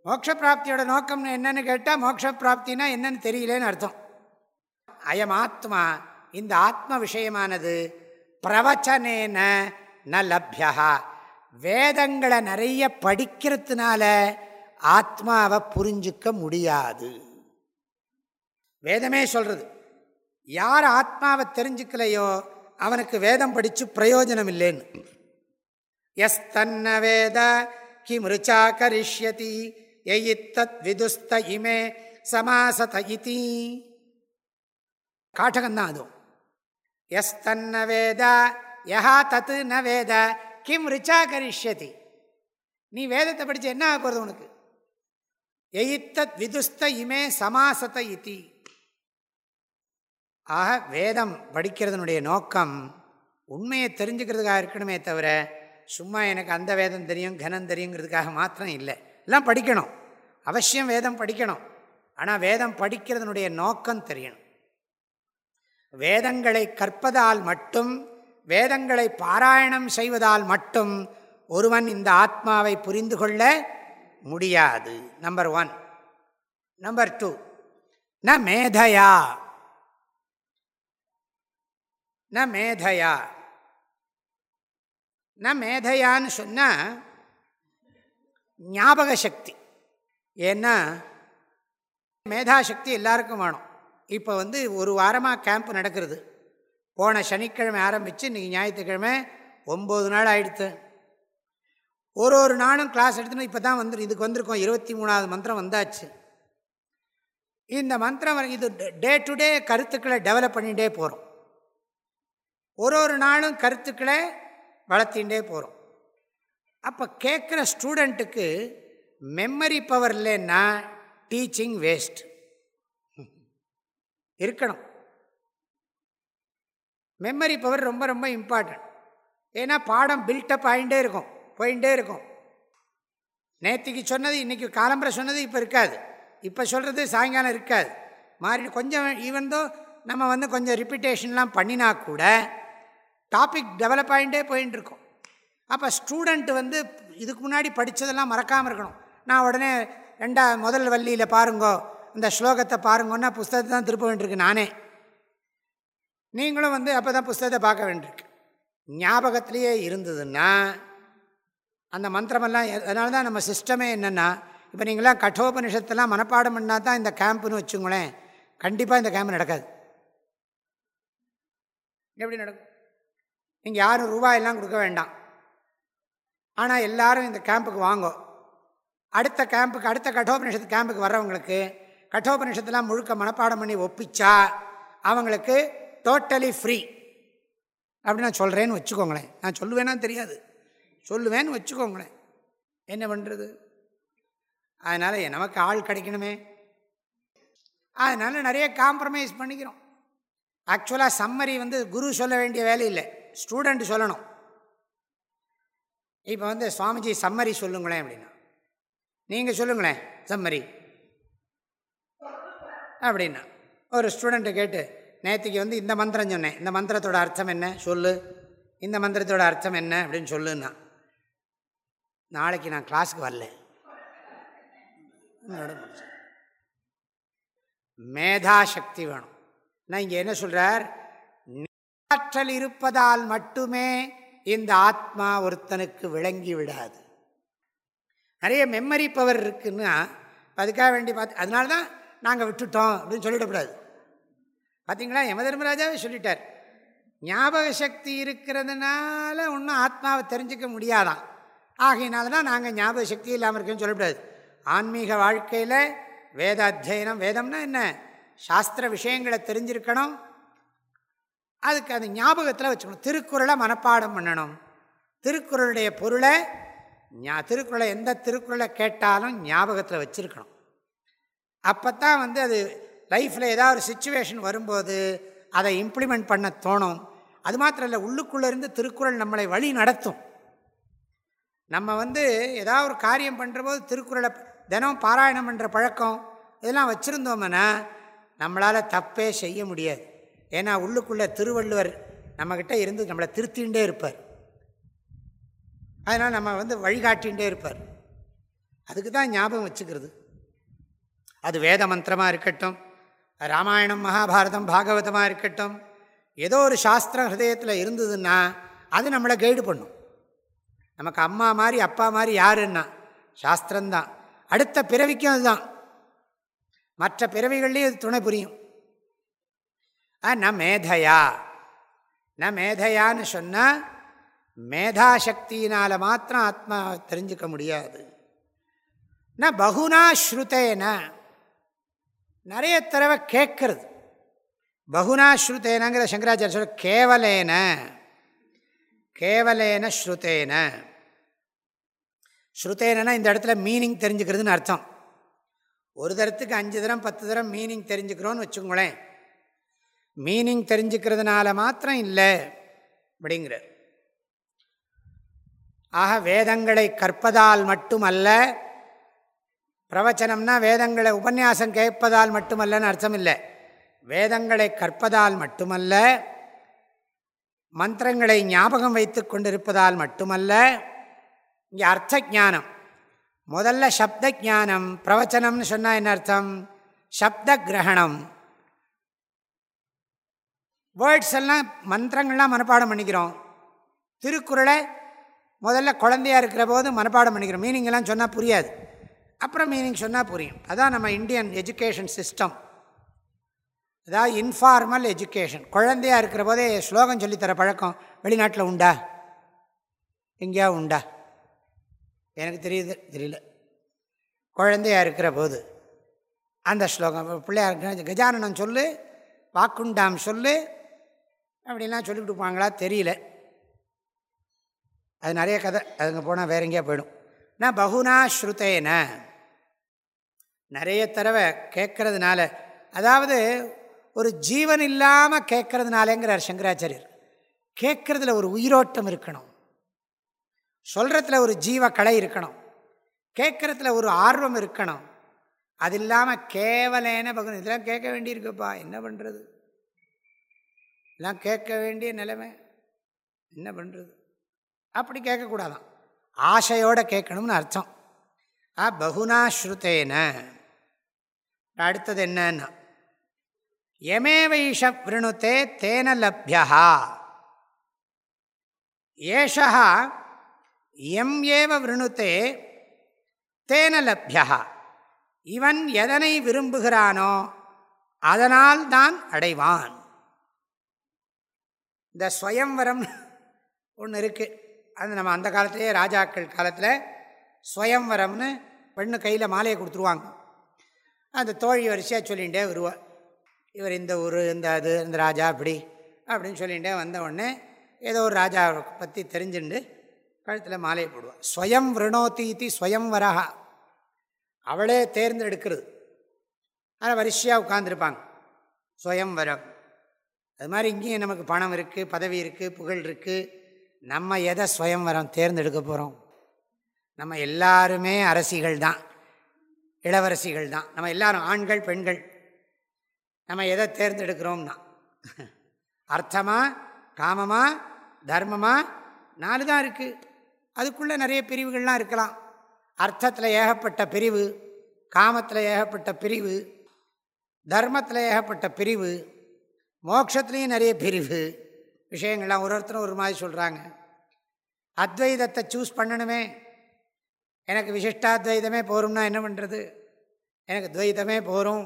மோட்சப்பிராப்தியோட நோக்கம் என்னன்னு கேட்டால் மோட்சப்பிராப்தினா என்னன்னு தெரியலேன்னு அர்த்தம். அயம் ஆத்மா இந்த ஆத்ம விஷயமானது பிரவச்சனேன ந லப்யா வேதங்களை நிறைய படிக்கிறதுனால ஆத்மாவை புரிஞ்சிக்க முடியாது. வேதமே சொல்கிறது யார் ஆத்மாவை தெரிஞ்சுக்கலையோ அவனுக்கு வேதம் படித்து பிரயோஜனம் இல்லைன்னு எஸ் தன்ன வேத கிமிருச்சா கரிஷ்யதி எயித்தத் விதுஸ்த இமே சமாசத இதி. காட்டகம்தான் அதுவும் எஸ் தன்ன வேத யஹா தத்து ந வேத கிம் ரிச்சா கரிஷ்யதி. நீ வேதத்தை படித்து என்ன ஆக உனக்கு? எயித்தத் விதுஸ்த இமே சமாசத இதி. ஆக வேதம் படிக்கிறதுனுடைய நோக்கம் உண்மையை தெரிஞ்சுக்கிறதுக்காக இருக்கணுமே தவிர சும்மா எனக்கு அந்த வேதம் தெரியும் கனம் தெரியுங்கிறதுக்காக மாத்திரம் இல்லை. எல்லாம் படிக்கணும். அவசியம் வேதம் படிக்கணும். ஆனால் வேதம் படிக்கிறதுனுடைய நோக்கம் தெரியணும். வேதங்களை கற்பதால் மட்டும் வேதங்களை பாராயணம் செய்வதால் மட்டும் ஒருவன் இந்த ஆத்மாவை புரிந்து கொள்ள முடியாது. நம்பர் ஒன் நம்பர் டூ ந மேதையா. ந மேதையா ந மேதையான்னு சொன்னால் ஞாபக சக்தி ஏன்னா மேதாசக்தி எல்லாருக்கும் வேணும் இப்போ வந்து ஒரு வாரமாக கேம்ப் நடக்கிறது போன சனிக்கிழமை ஆரம்பித்து இன்றைக்கி ஞாயிற்றுக்கிழமை ஒம்பது நாள் ஆகிடுத்து ஒரு ஒரு நாளும் கிளாஸ் எடுத்துன்னு இப்போ தான் வந்துடும் இதுக்கு வந்திருக்கோம் இருபத்தி மூணாவது மந்திரம் வந்தாச்சு இந்த மந்திரம் இது டே டு டே கருத்துக்களை டெவலப் பண்ணிகிட்டே போகிறோம் ஒரு ஒரு நாளும் கருத்துக்களை வளர்த்திகிட்டே போகிறோம் அப்போ கேட்குற ஸ்டூடெண்ட்டுக்கு மெமரி பவர் இல்லைன்னா டீச்சிங் வேஸ்ட். இருக்கணும். மெமரி பவர் ரொம்ப ரொம்ப இம்பார்ட்டன்ட். ஏன்னா பாடம் பில்டப் ஆகிட்டே இருக்கும் போயிட்டே இருக்கும். நேற்றுக்கு சொன்னது இன்றைக்கி காலம்பரை சொன்னது இப்போ இருக்காது. இப்போ சொல்கிறது சாயங்காலம் இருக்காது. மாறி கொஞ்சம் ஈவன் தோ நம்ம வந்து கொஞ்சம் ரிப்பிட்டேஷன்லாம் பண்ணினா கூட டாபிக் டெவலப் ஆகிட்டே போயின்னு இருக்கும் அப்போ ஸ்டூடெண்ட் வந்து இதுக்கு முன்னாடி படித்ததெல்லாம் மறக்காமல் இருக்கணும். நான் உடனே ரெண்டா முதல் வள்ளியில் பாருங்கோ இந்த ஸ்லோகத்தை பாருங்கன்னா புஸ்தகத்தை தான் திருப்ப வேண்டியிருக்கு நானே. நீங்களும் வந்து அப்போ தான் புஸ்தகத்தை பார்க்க வேண்டியிருக்கு. ஞாபகத்திலேயே இருந்ததுன்னா அந்த மந்திரமெல்லாம் அதனால தான் நம்ம சிஸ்டமே என்னென்னா இப்போ நீங்களாம் கட்டோபனிஷத்தெல்லாம் மனப்பாடம் பண்ணால் தான் இந்த கேம்ப்புன்னு வச்சுங்களேன் கண்டிப்பாக இந்த கேம்ப் நடக்காது. எப்படி நடக்கும்? நீங்கள் யாரும் ரூபாயெல்லாம் கொடுக்க வேண்டாம். ஆனால் எல்லாரும் இந்த கேம்புக்கு வாங்கோ. அடுத்த கேம்புக்கு அடுத்த கட்டோபனிஷத்து கேம்புக்கு வர்றவங்களுக்கு கட்டோபனிஷத்துலாம் முழுக்க மனப்பாடம் பண்ணி ஒப்பிச்சா அவங்களுக்கு டோட்டலி ஃப்ரீ அப்படி நான் சொல்கிறேன்னு வச்சுக்கோங்களேன். நான் சொல்லுவேன்னா தெரியாது. சொல்லுவேன்னு வச்சுக்கோங்களேன். என்ன பண்ணுறது அதனால் நமக்கு ஆள் கிடைக்கணுமே. அதனால் நிறைய காம்ப்ரமைஸ் பண்ணிக்கிறோம். ஆக்சுவலாக சம்மரி வந்து குரு சொல்ல வேண்டிய வேலை இல்லை. ஸ்டூடெண்ட் சொல்லணும். இப்போ வந்து சுவாமிஜி சம்மரி சொல்லுங்களேன் அப்படின்னா. நீங்கள் சொல்லுங்களேன் சம்மரி அப்படின்னா ஒரு ஸ்டூடெண்ட்டை கேட்டு நேற்றுக்கு வந்து இந்த மந்திரம் சொன்னேன். இந்த மந்திரத்தோட அர்த்தம் என்ன? சொல்லு. இந்த மந்திரத்தோட அர்த்தம் என்ன? அப்படின்னு சொல்லுன்னா. நாளைக்கு நான் கிளாஸுக்கு வரல. மேதா சக்தி வேணும். நான் இங்கே என்ன சொல்கிறார் ஆற்றல் இருப்பதால் மட்டுமே இந்த ஆத்மா ஒருத்தனுக்கு விளங்கி விடாது. நிறைய மெமரி பவர் இருக்குன்னா அதுக்காக வேண்டி பார்த்து அதனால தான் நாங்கள் விட்டுட்டோம் அப்படின்னு சொல்லிடக்கூடாது. பார்த்தீங்களா யம தர்மராஜாவே சொல்லிட்டார். ஞாபக சக்தி இருக்கிறதுனால ஒன்றும் ஆத்மாவை தெரிஞ்சிக்க முடியாதான். ஆகையினால தான் நாங்கள் ஞாபக சக்தி இல்லாமல் இருக்கேன்னு சொல்லக்கூடாது. ஆன்மீக வாழ்க்கையில் வேத அத்தியனம் வேதம்னா என்ன? சாஸ்திர விஷயங்களை தெரிஞ்சிருக்கணும் அதுக்கு அது ஞாபகத்தில் வச்சுக்கணும். திருக்குறளை மனப்பாடம் பண்ணணும். திருக்குறளுடைய பொருளை ஞா திருக்குறளை எந்த திருக்குறளை கேட்டாலும் ஞாபகத்தில் வச்சுருக்கணும். அப்போ தான் வந்து அது லைஃப்பில் ஏதாவது ஒரு சுச்சுவேஷன் வரும்போது அதை இம்ப்ளிமெண்ட் பண்ண தோணும். அது மாத்திரம் இல்லை உள்ளுக்குள்ளே இருந்து திருக்குறள் நம்மளை வழி நடத்தும். நம்ம வந்து ஏதாவது ஒரு காரியம் பண்ணுற போது திருக்குறளை தினம் பாராயணம் பண்ணுற பழக்கம் இதெல்லாம் வச்சுருந்தோம்னா நம்மளால் தப்பே செய்ய முடியாது. ஏன்னா உள்ளுக்குள்ளே திருவள்ளுவர் நம்மக்கிட்ட இருந்து நம்மளை திருத்திகிட்டே இருப்பார். அதனால் நம்ம வந்து வழிகாட்டிகிட்டே இருப்பார். அதுக்கு தான் ஞாபகம் வச்சுக்கிறது. அது வேத மந்திரமாக இருக்கட்டும் ராமாயணம் மகாபாரதம் பாகவதமாக இருக்கட்டும் ஏதோ ஒரு சாஸ்திரம் ஹிருதயத்தில் இருந்ததுன்னா அது நம்மளை கைடு பண்ணும். நமக்கு அம்மா மாதிரி அப்பா மாதிரி யாருன்னா சாஸ்திரம்தான். அடுத்த பிறவிக்கும் அதுதான். மற்ற பிறவிகள்லேயும் அது துணை புரியும். ந மேதையா. ந மேதையான்னு சொன்னால் மேதாசக்தியினால் மாத்திரம் ஆத்மா தெரிஞ்சுக்க முடியாது. ந பகுனா ஸ்ருதேன. நிறைய தடவை கேட்கறது பகுனா ஸ்ருதேனங்கிற சங்கராச்சாரிய சொல்ற கேவலேன. கேவலேன ஸ்ருதேன. ஸ்ருதேனா இந்த இடத்துல மீனிங் தெரிஞ்சுக்கிறதுன்னு அர்த்தம். ஒரு தரத்துக்கு அஞ்சு தரம் பத்து தரம் மீனிங் தெரிஞ்சுக்கிறோன்னு வச்சுக்கோங்களேன். மீனிங் தெரிஞ்சுக்கிறதுனால மாத்திரம் இல்லை அப்படிங்கிற ஆக வேதங்களை கற்பதால் மட்டுமல்ல பிரவச்சனம்னா வேதங்களை உபன்யாசம் கேட்பதால் மட்டுமல்லன்னு அர்த்தம் இல்லை. வேதங்களை கற்பதால் மட்டுமல்ல மந்திரங்களை ஞாபகம் வைத்து கொண்டிருப்பதால் மட்டுமல்ல இங்கே அர்த்த ஜானம் முதல்ல சப்த ஜானம் பிரவச்சனம்னு சொன்னால் என்ன அர்த்தம்? சப்த கிரகணம். வேர்ட்ஸ் எல்லாம் மந்திரங்கள்லாம் மனப்பாடம் பண்ணிக்கிறோம். திருக்குறளை முதல்ல குழந்தையாக இருக்கிற போது மனப்பாடம் பண்ணிக்கிறோம். மீனிங்கெல்லாம் சொன்னால் புரியாது. அப்புறம் மீனிங் சொன்னால் புரியும். அதான் நம்ம இந்தியன் எஜுகேஷன் சிஸ்டம் அதாவது இன்ஃபார்மல் எஜுகேஷன் குழந்தையாக இருக்கிற போதே ஸ்லோகம் சொல்லித்தர பழக்கம் வெளிநாட்டில் உண்டா? எங்கேயா உண்டா? எனக்கு தெரியுது தெரியல. குழந்தையாக இருக்கிற போது. அந்த ஸ்லோகம் பிள்ளையார் கஜானனம் சொல்லு வாக்குண்டாம் சொல்லு அப்படிலாம் சொல்லிவிட்டு போவாங்களா தெரியல. அது நிறைய கதை. அதுங்க போனால் வேற எங்கேயா போயிடும். நான் பகுனா ஸ்ருத்தேன நிறைய தடவை கேட்கறதுனால அதாவது ஒரு ஜீவன் இல்லாமல் கேட்கறதுனாலேங்கிறார் சங்கராச்சாரியர். கேட்கறதுல ஒரு உயிரோட்டம் இருக்கணும். சொல்கிறதுல ஒரு ஜீவ கலை இருக்கணும். கேட்கறதுல ஒரு ஆர்வம் இருக்கணும். அது இல்லாமல் கேவலேன பகுன் இதெல்லாம் கேட்க வேண்டியிருக்குப்பா. என்ன பண்ணுறது எல்லாம் கேட்க வேண்டிய நிலைமை. என்ன பண்ணுறது அப்படி கேட்கக்கூடாதான். ஆசையோடு கேட்கணும்னு அர்த்தம். ஆ பகுனா ஸ்ருத்தேன அடுத்தது என்னன்னா எமேவைஷ விருணுத்தே தேன லப்யா ஏஷா எம் ஏவ விருணுத்தே தேன லப்யா இவன் எதனை விரும்புகிறானோ அதனால் தான் அடைவான். இந்த ஸ்வயம்வரம் ஒன்று இருக்குது அது நம்ம அந்த காலத்திலே ராஜாக்கள் காலத்தில் ஸ்வயம்வரம்னு பெண்ணு கையில் மாலையை கொடுத்துருவாங்க. அந்த தோழி வரிசையாக சொல்லிகிட்டே வருவாள் இவர் இந்த ஊர் இந்த அது இந்த ராஜா அப்படி அப்படின்னு சொல்லிகிட்டே வந்த உடனே ஏதோ ஒரு ராஜாவை பற்றி தெரிஞ்சுண்டு கழுத்தில் மாலையை போடுவாள் ஸ்வயம் விருணோத்தீதி ஸ்வயம் வரஹா. அவளே தேர்ந்தெடுக்கிறது. ஆனால் வரிசையாக உட்காந்துருப்பாங்க ஸ்வயம் வரம். அது மாதிரி இங்கேயும் நமக்கு பணம் இருக்குது பதவி இருக்குது புகழ் இருக்குது நம்ம எதை ஸ்வயம்வரம் தேர்ந்தெடுக்க போகிறோம் நம்ம எல்லாருமே அரசிகள் தான் இளவரசிகள் தான். நம்ம எல்லாரும் ஆண்கள் பெண்கள். நம்ம எதை தேர்ந்தெடுக்கிறோம்னா அர்த்தமா காமமாக தர்மமாக நாலு தான் இருக்குது அதுக்குள்ளே நிறைய பிரிவுகள்லாம் இருக்கலாம். அர்த்தத்தில் ஏகப்பட்ட பிரிவு காமத்தில் ஏகப்பட்ட பிரிவு தர்மத்தில் ஏகப்பட்ட பிரிவு மோட்சத்துலேயும் நிறைய பிரிவு. விஷயங்கள்லாம் ஒரு ஒருத்தரும் ஒரு மாதிரி சொல்கிறாங்க அத்வைதத்தை சூஸ் பண்ணணுமே. எனக்கு விசிஷ்டாத்வைதமே போகிறோம்னா என்ன பண்ணுறது எனக்கு துவைதமே போகிறோம்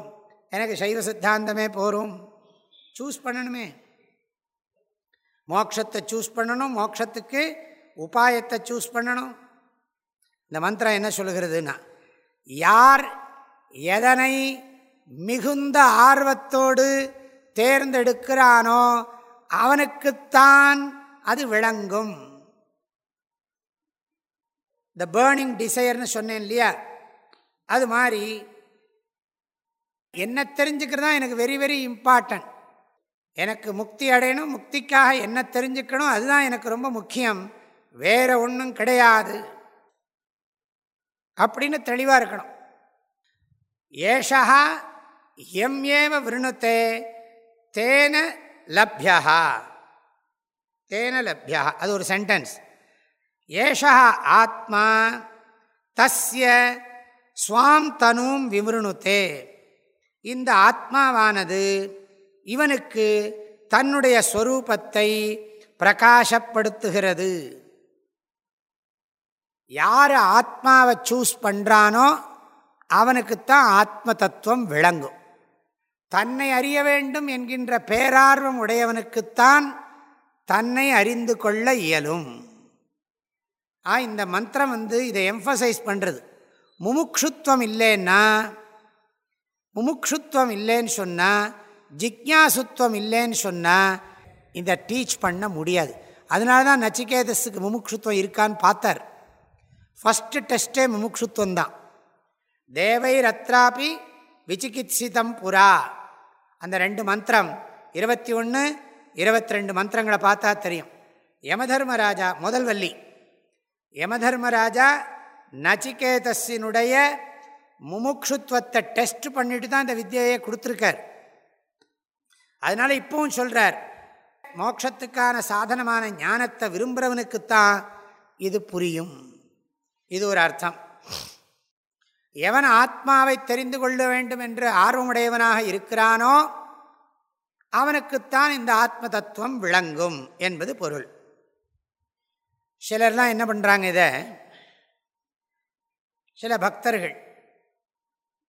எனக்கு சைவ சித்தாந்தமே போகிறோம் சூஸ் பண்ணணுமே. மோக்ஷத்தை சூஸ் பண்ணணும். மோக்ஷத்துக்கு உபாயத்தை சூஸ் பண்ணணும். இந்த மந்திரம் என்ன சொல்லுகிறதுனா யார் எதனை மிகுந்த ஆர்வத்தோடு தேர்ந்தெடுக்கிறானோ அவனுக்குத்தான் அது விளங்கும். த பேர்னிங் டிசையர்னு சொன்னேன் இல்லையா? அது மாதிரி என்ன தெரிஞ்சுக்கிறது தான் எனக்கு வெரி வெரி இம்பார்ட்டன்ட் எனக்கு முக்தி அடையணும் முக்திக்காக என்ன தெரிஞ்சுக்கணும் அதுதான் எனக்கு ரொம்ப முக்கியம். வேற ஒன்றும் கிடையாது. அப்படின்னு தெளிவாக இருக்கணும். ஏஷா எம் ஏவ விருணுத்தே தேன லப்யா தேன லப்யா அது ஒரு சென்டென்ஸ் ஏஷா ஆத்மா தஸ்ய ஸ்வாம் தனும் விமிருணுத்தே இந்த ஆத்மாவானது இவனுக்கு தன்னுடைய ஸ்வரூபத்தை பிரகாசப்படுத்துகிறது. யார் ஆத்மாவை சூஸ் பண்ணுறானோ அவனுக்குத்தான் ஆத்ம தத்துவம் விளங்கும். தன்னை அறிய வேண்டும் என்கின்ற பேரார்வம் உடையவனுக்குத்தான் தன்னை அறிந்து கொள்ள இயலும். ஆ இந்த மந்திரம் வந்து இதை எம்ஃபசைஸ் பண்ணுறது முமுக்ஷுத்வம் இல்லைன்னா முமுக்ஷுத்வம் இல்லைன்னு சொன்னால் ஜிக்யாசுத்வம் இல்லைன்னு சொன்னால் இதை டீச் பண்ண முடியாது. அதனால தான் நச்சிகேதஸுக்கு முமுக்ஷுத்வம் இருக்கான்னு பார்த்தார். ஃபஸ்ட்டு டெஸ்ட்டே முமுக்ஷுத்வம் தான். தேவை ரத்ராபி விசிகித்சிதம் புரா. அந்த ரெண்டு மந்திரம் இருபத்தி ஒன்று இருபத்தி ரெண்டு மந்திரங்களை பார்த்தா தெரியும். யமதர்மராஜா முதல் வள்ளி யமதர்மராஜா நச்சிகேதஸினுடைய முமுக்ஷுத்வத்தை டெஸ்ட் பண்ணிட்டு தான் இந்த வித்தியையை கொடுத்துருக்கார். அதனால் இப்பவும் சொல்கிறார் மோட்சத்துக்கான சாதனமான ஞானத்தை விரும்புகிறவனுக்குத்தான் இது புரியும். இது ஒரு அர்த்தம். எவன் ஆத்மாவை தெரிந்து கொள்ள வேண்டும் என்று ஆர்வமுடையவனாக இருக்கிறானோ அவனுக்குத்தான் இந்த ஆத்ம தத்துவம் விளங்கும் என்பது பொருள். சிலர்லாம் என்ன பண்ணுறாங்க இதை? சில பக்தர்கள்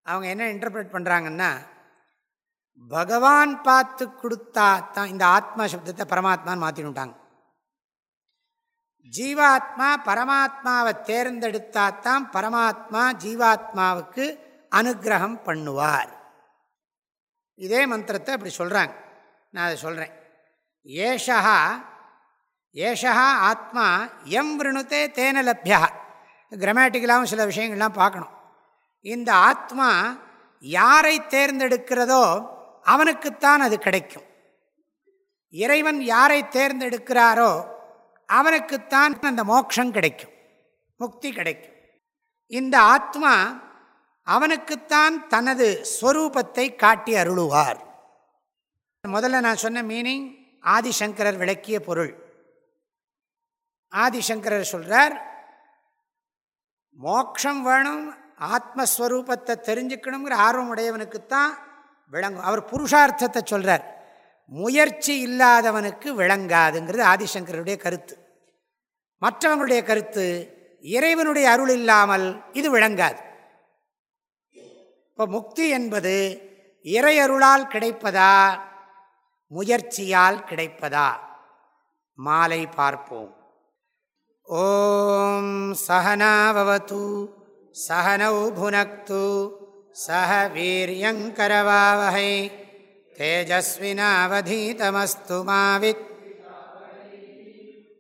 அவங்க என்ன இன்டர்பிரட் பண்ணுறாங்கன்னா பகவான் பார்த்து கொடுத்தா தான் இந்த ஆத்மா சப்தத்தை பரமாத்மான்னு மாற்றினுட்டாங்க ஜீவாத்மா பரமாத்மாவை தேர்ந்தெடுத்தாத்தான் பரமாத்மா ஜீவாத்மாவுக்கு அனுகிரகம் பண்ணுவார். இதே மந்திரத்தை அப்படி சொல்கிறாங்க நான் அதை சொல்கிறேன் ஏஷா ஏஷா ஆத்மா எம் விருணுத்தே தேன லப்யா. கிரமேட்டிக்கலாகவும் சில விஷயங்கள்லாம் பார்க்கணும். இந்த ஆத்மா யாரை தேர்ந்தெடுக்கிறதோ அவனுக்குத்தான் அது கிடைக்கும். இறைவன் யாரை தேர்ந்தெடுக்கிறாரோ அவனுக்குத்தான் அந்த மோட்சம் கிடைக்கும். முக்தி கிடைக்கும். இந்த ஆத்மா அவனுக்குத்தான் தனது ஸ்வரூபத்தை காட்டி அருளுவார். முதல்ல நான் சொன்ன மீனிங் ஆதிசங்கரர் விளக்கிய பொருள். ஆதிசங்கரர் சொல்கிறார் மோக்ஷம் வேணும் ஆத்மஸ்வரூபத்தை தெரிஞ்சுக்கணுங்கிற ஆர்வம் உடையவனுக்குத்தான் விளங்கும். அவர் புருஷார்த்தத்தை சொல்கிறார் முயற்சி இல்லாதவனுக்கு விளங்காதுங்கிறது ஆதிசங்கருடைய கருத்து. மற்றவங்களுடைய கருத்து இறைவனுடைய அருள் இல்லாமல் இது விளங்காது. இப்போ முக்தி என்பது இறையருளால் கிடைப்பதா? முயற்சியால் கிடைப்பதா? மாலை பார்ப்போம். ஓம் சகனாவது சகனௌ புனக்து சக வீரியங்கரவாவகை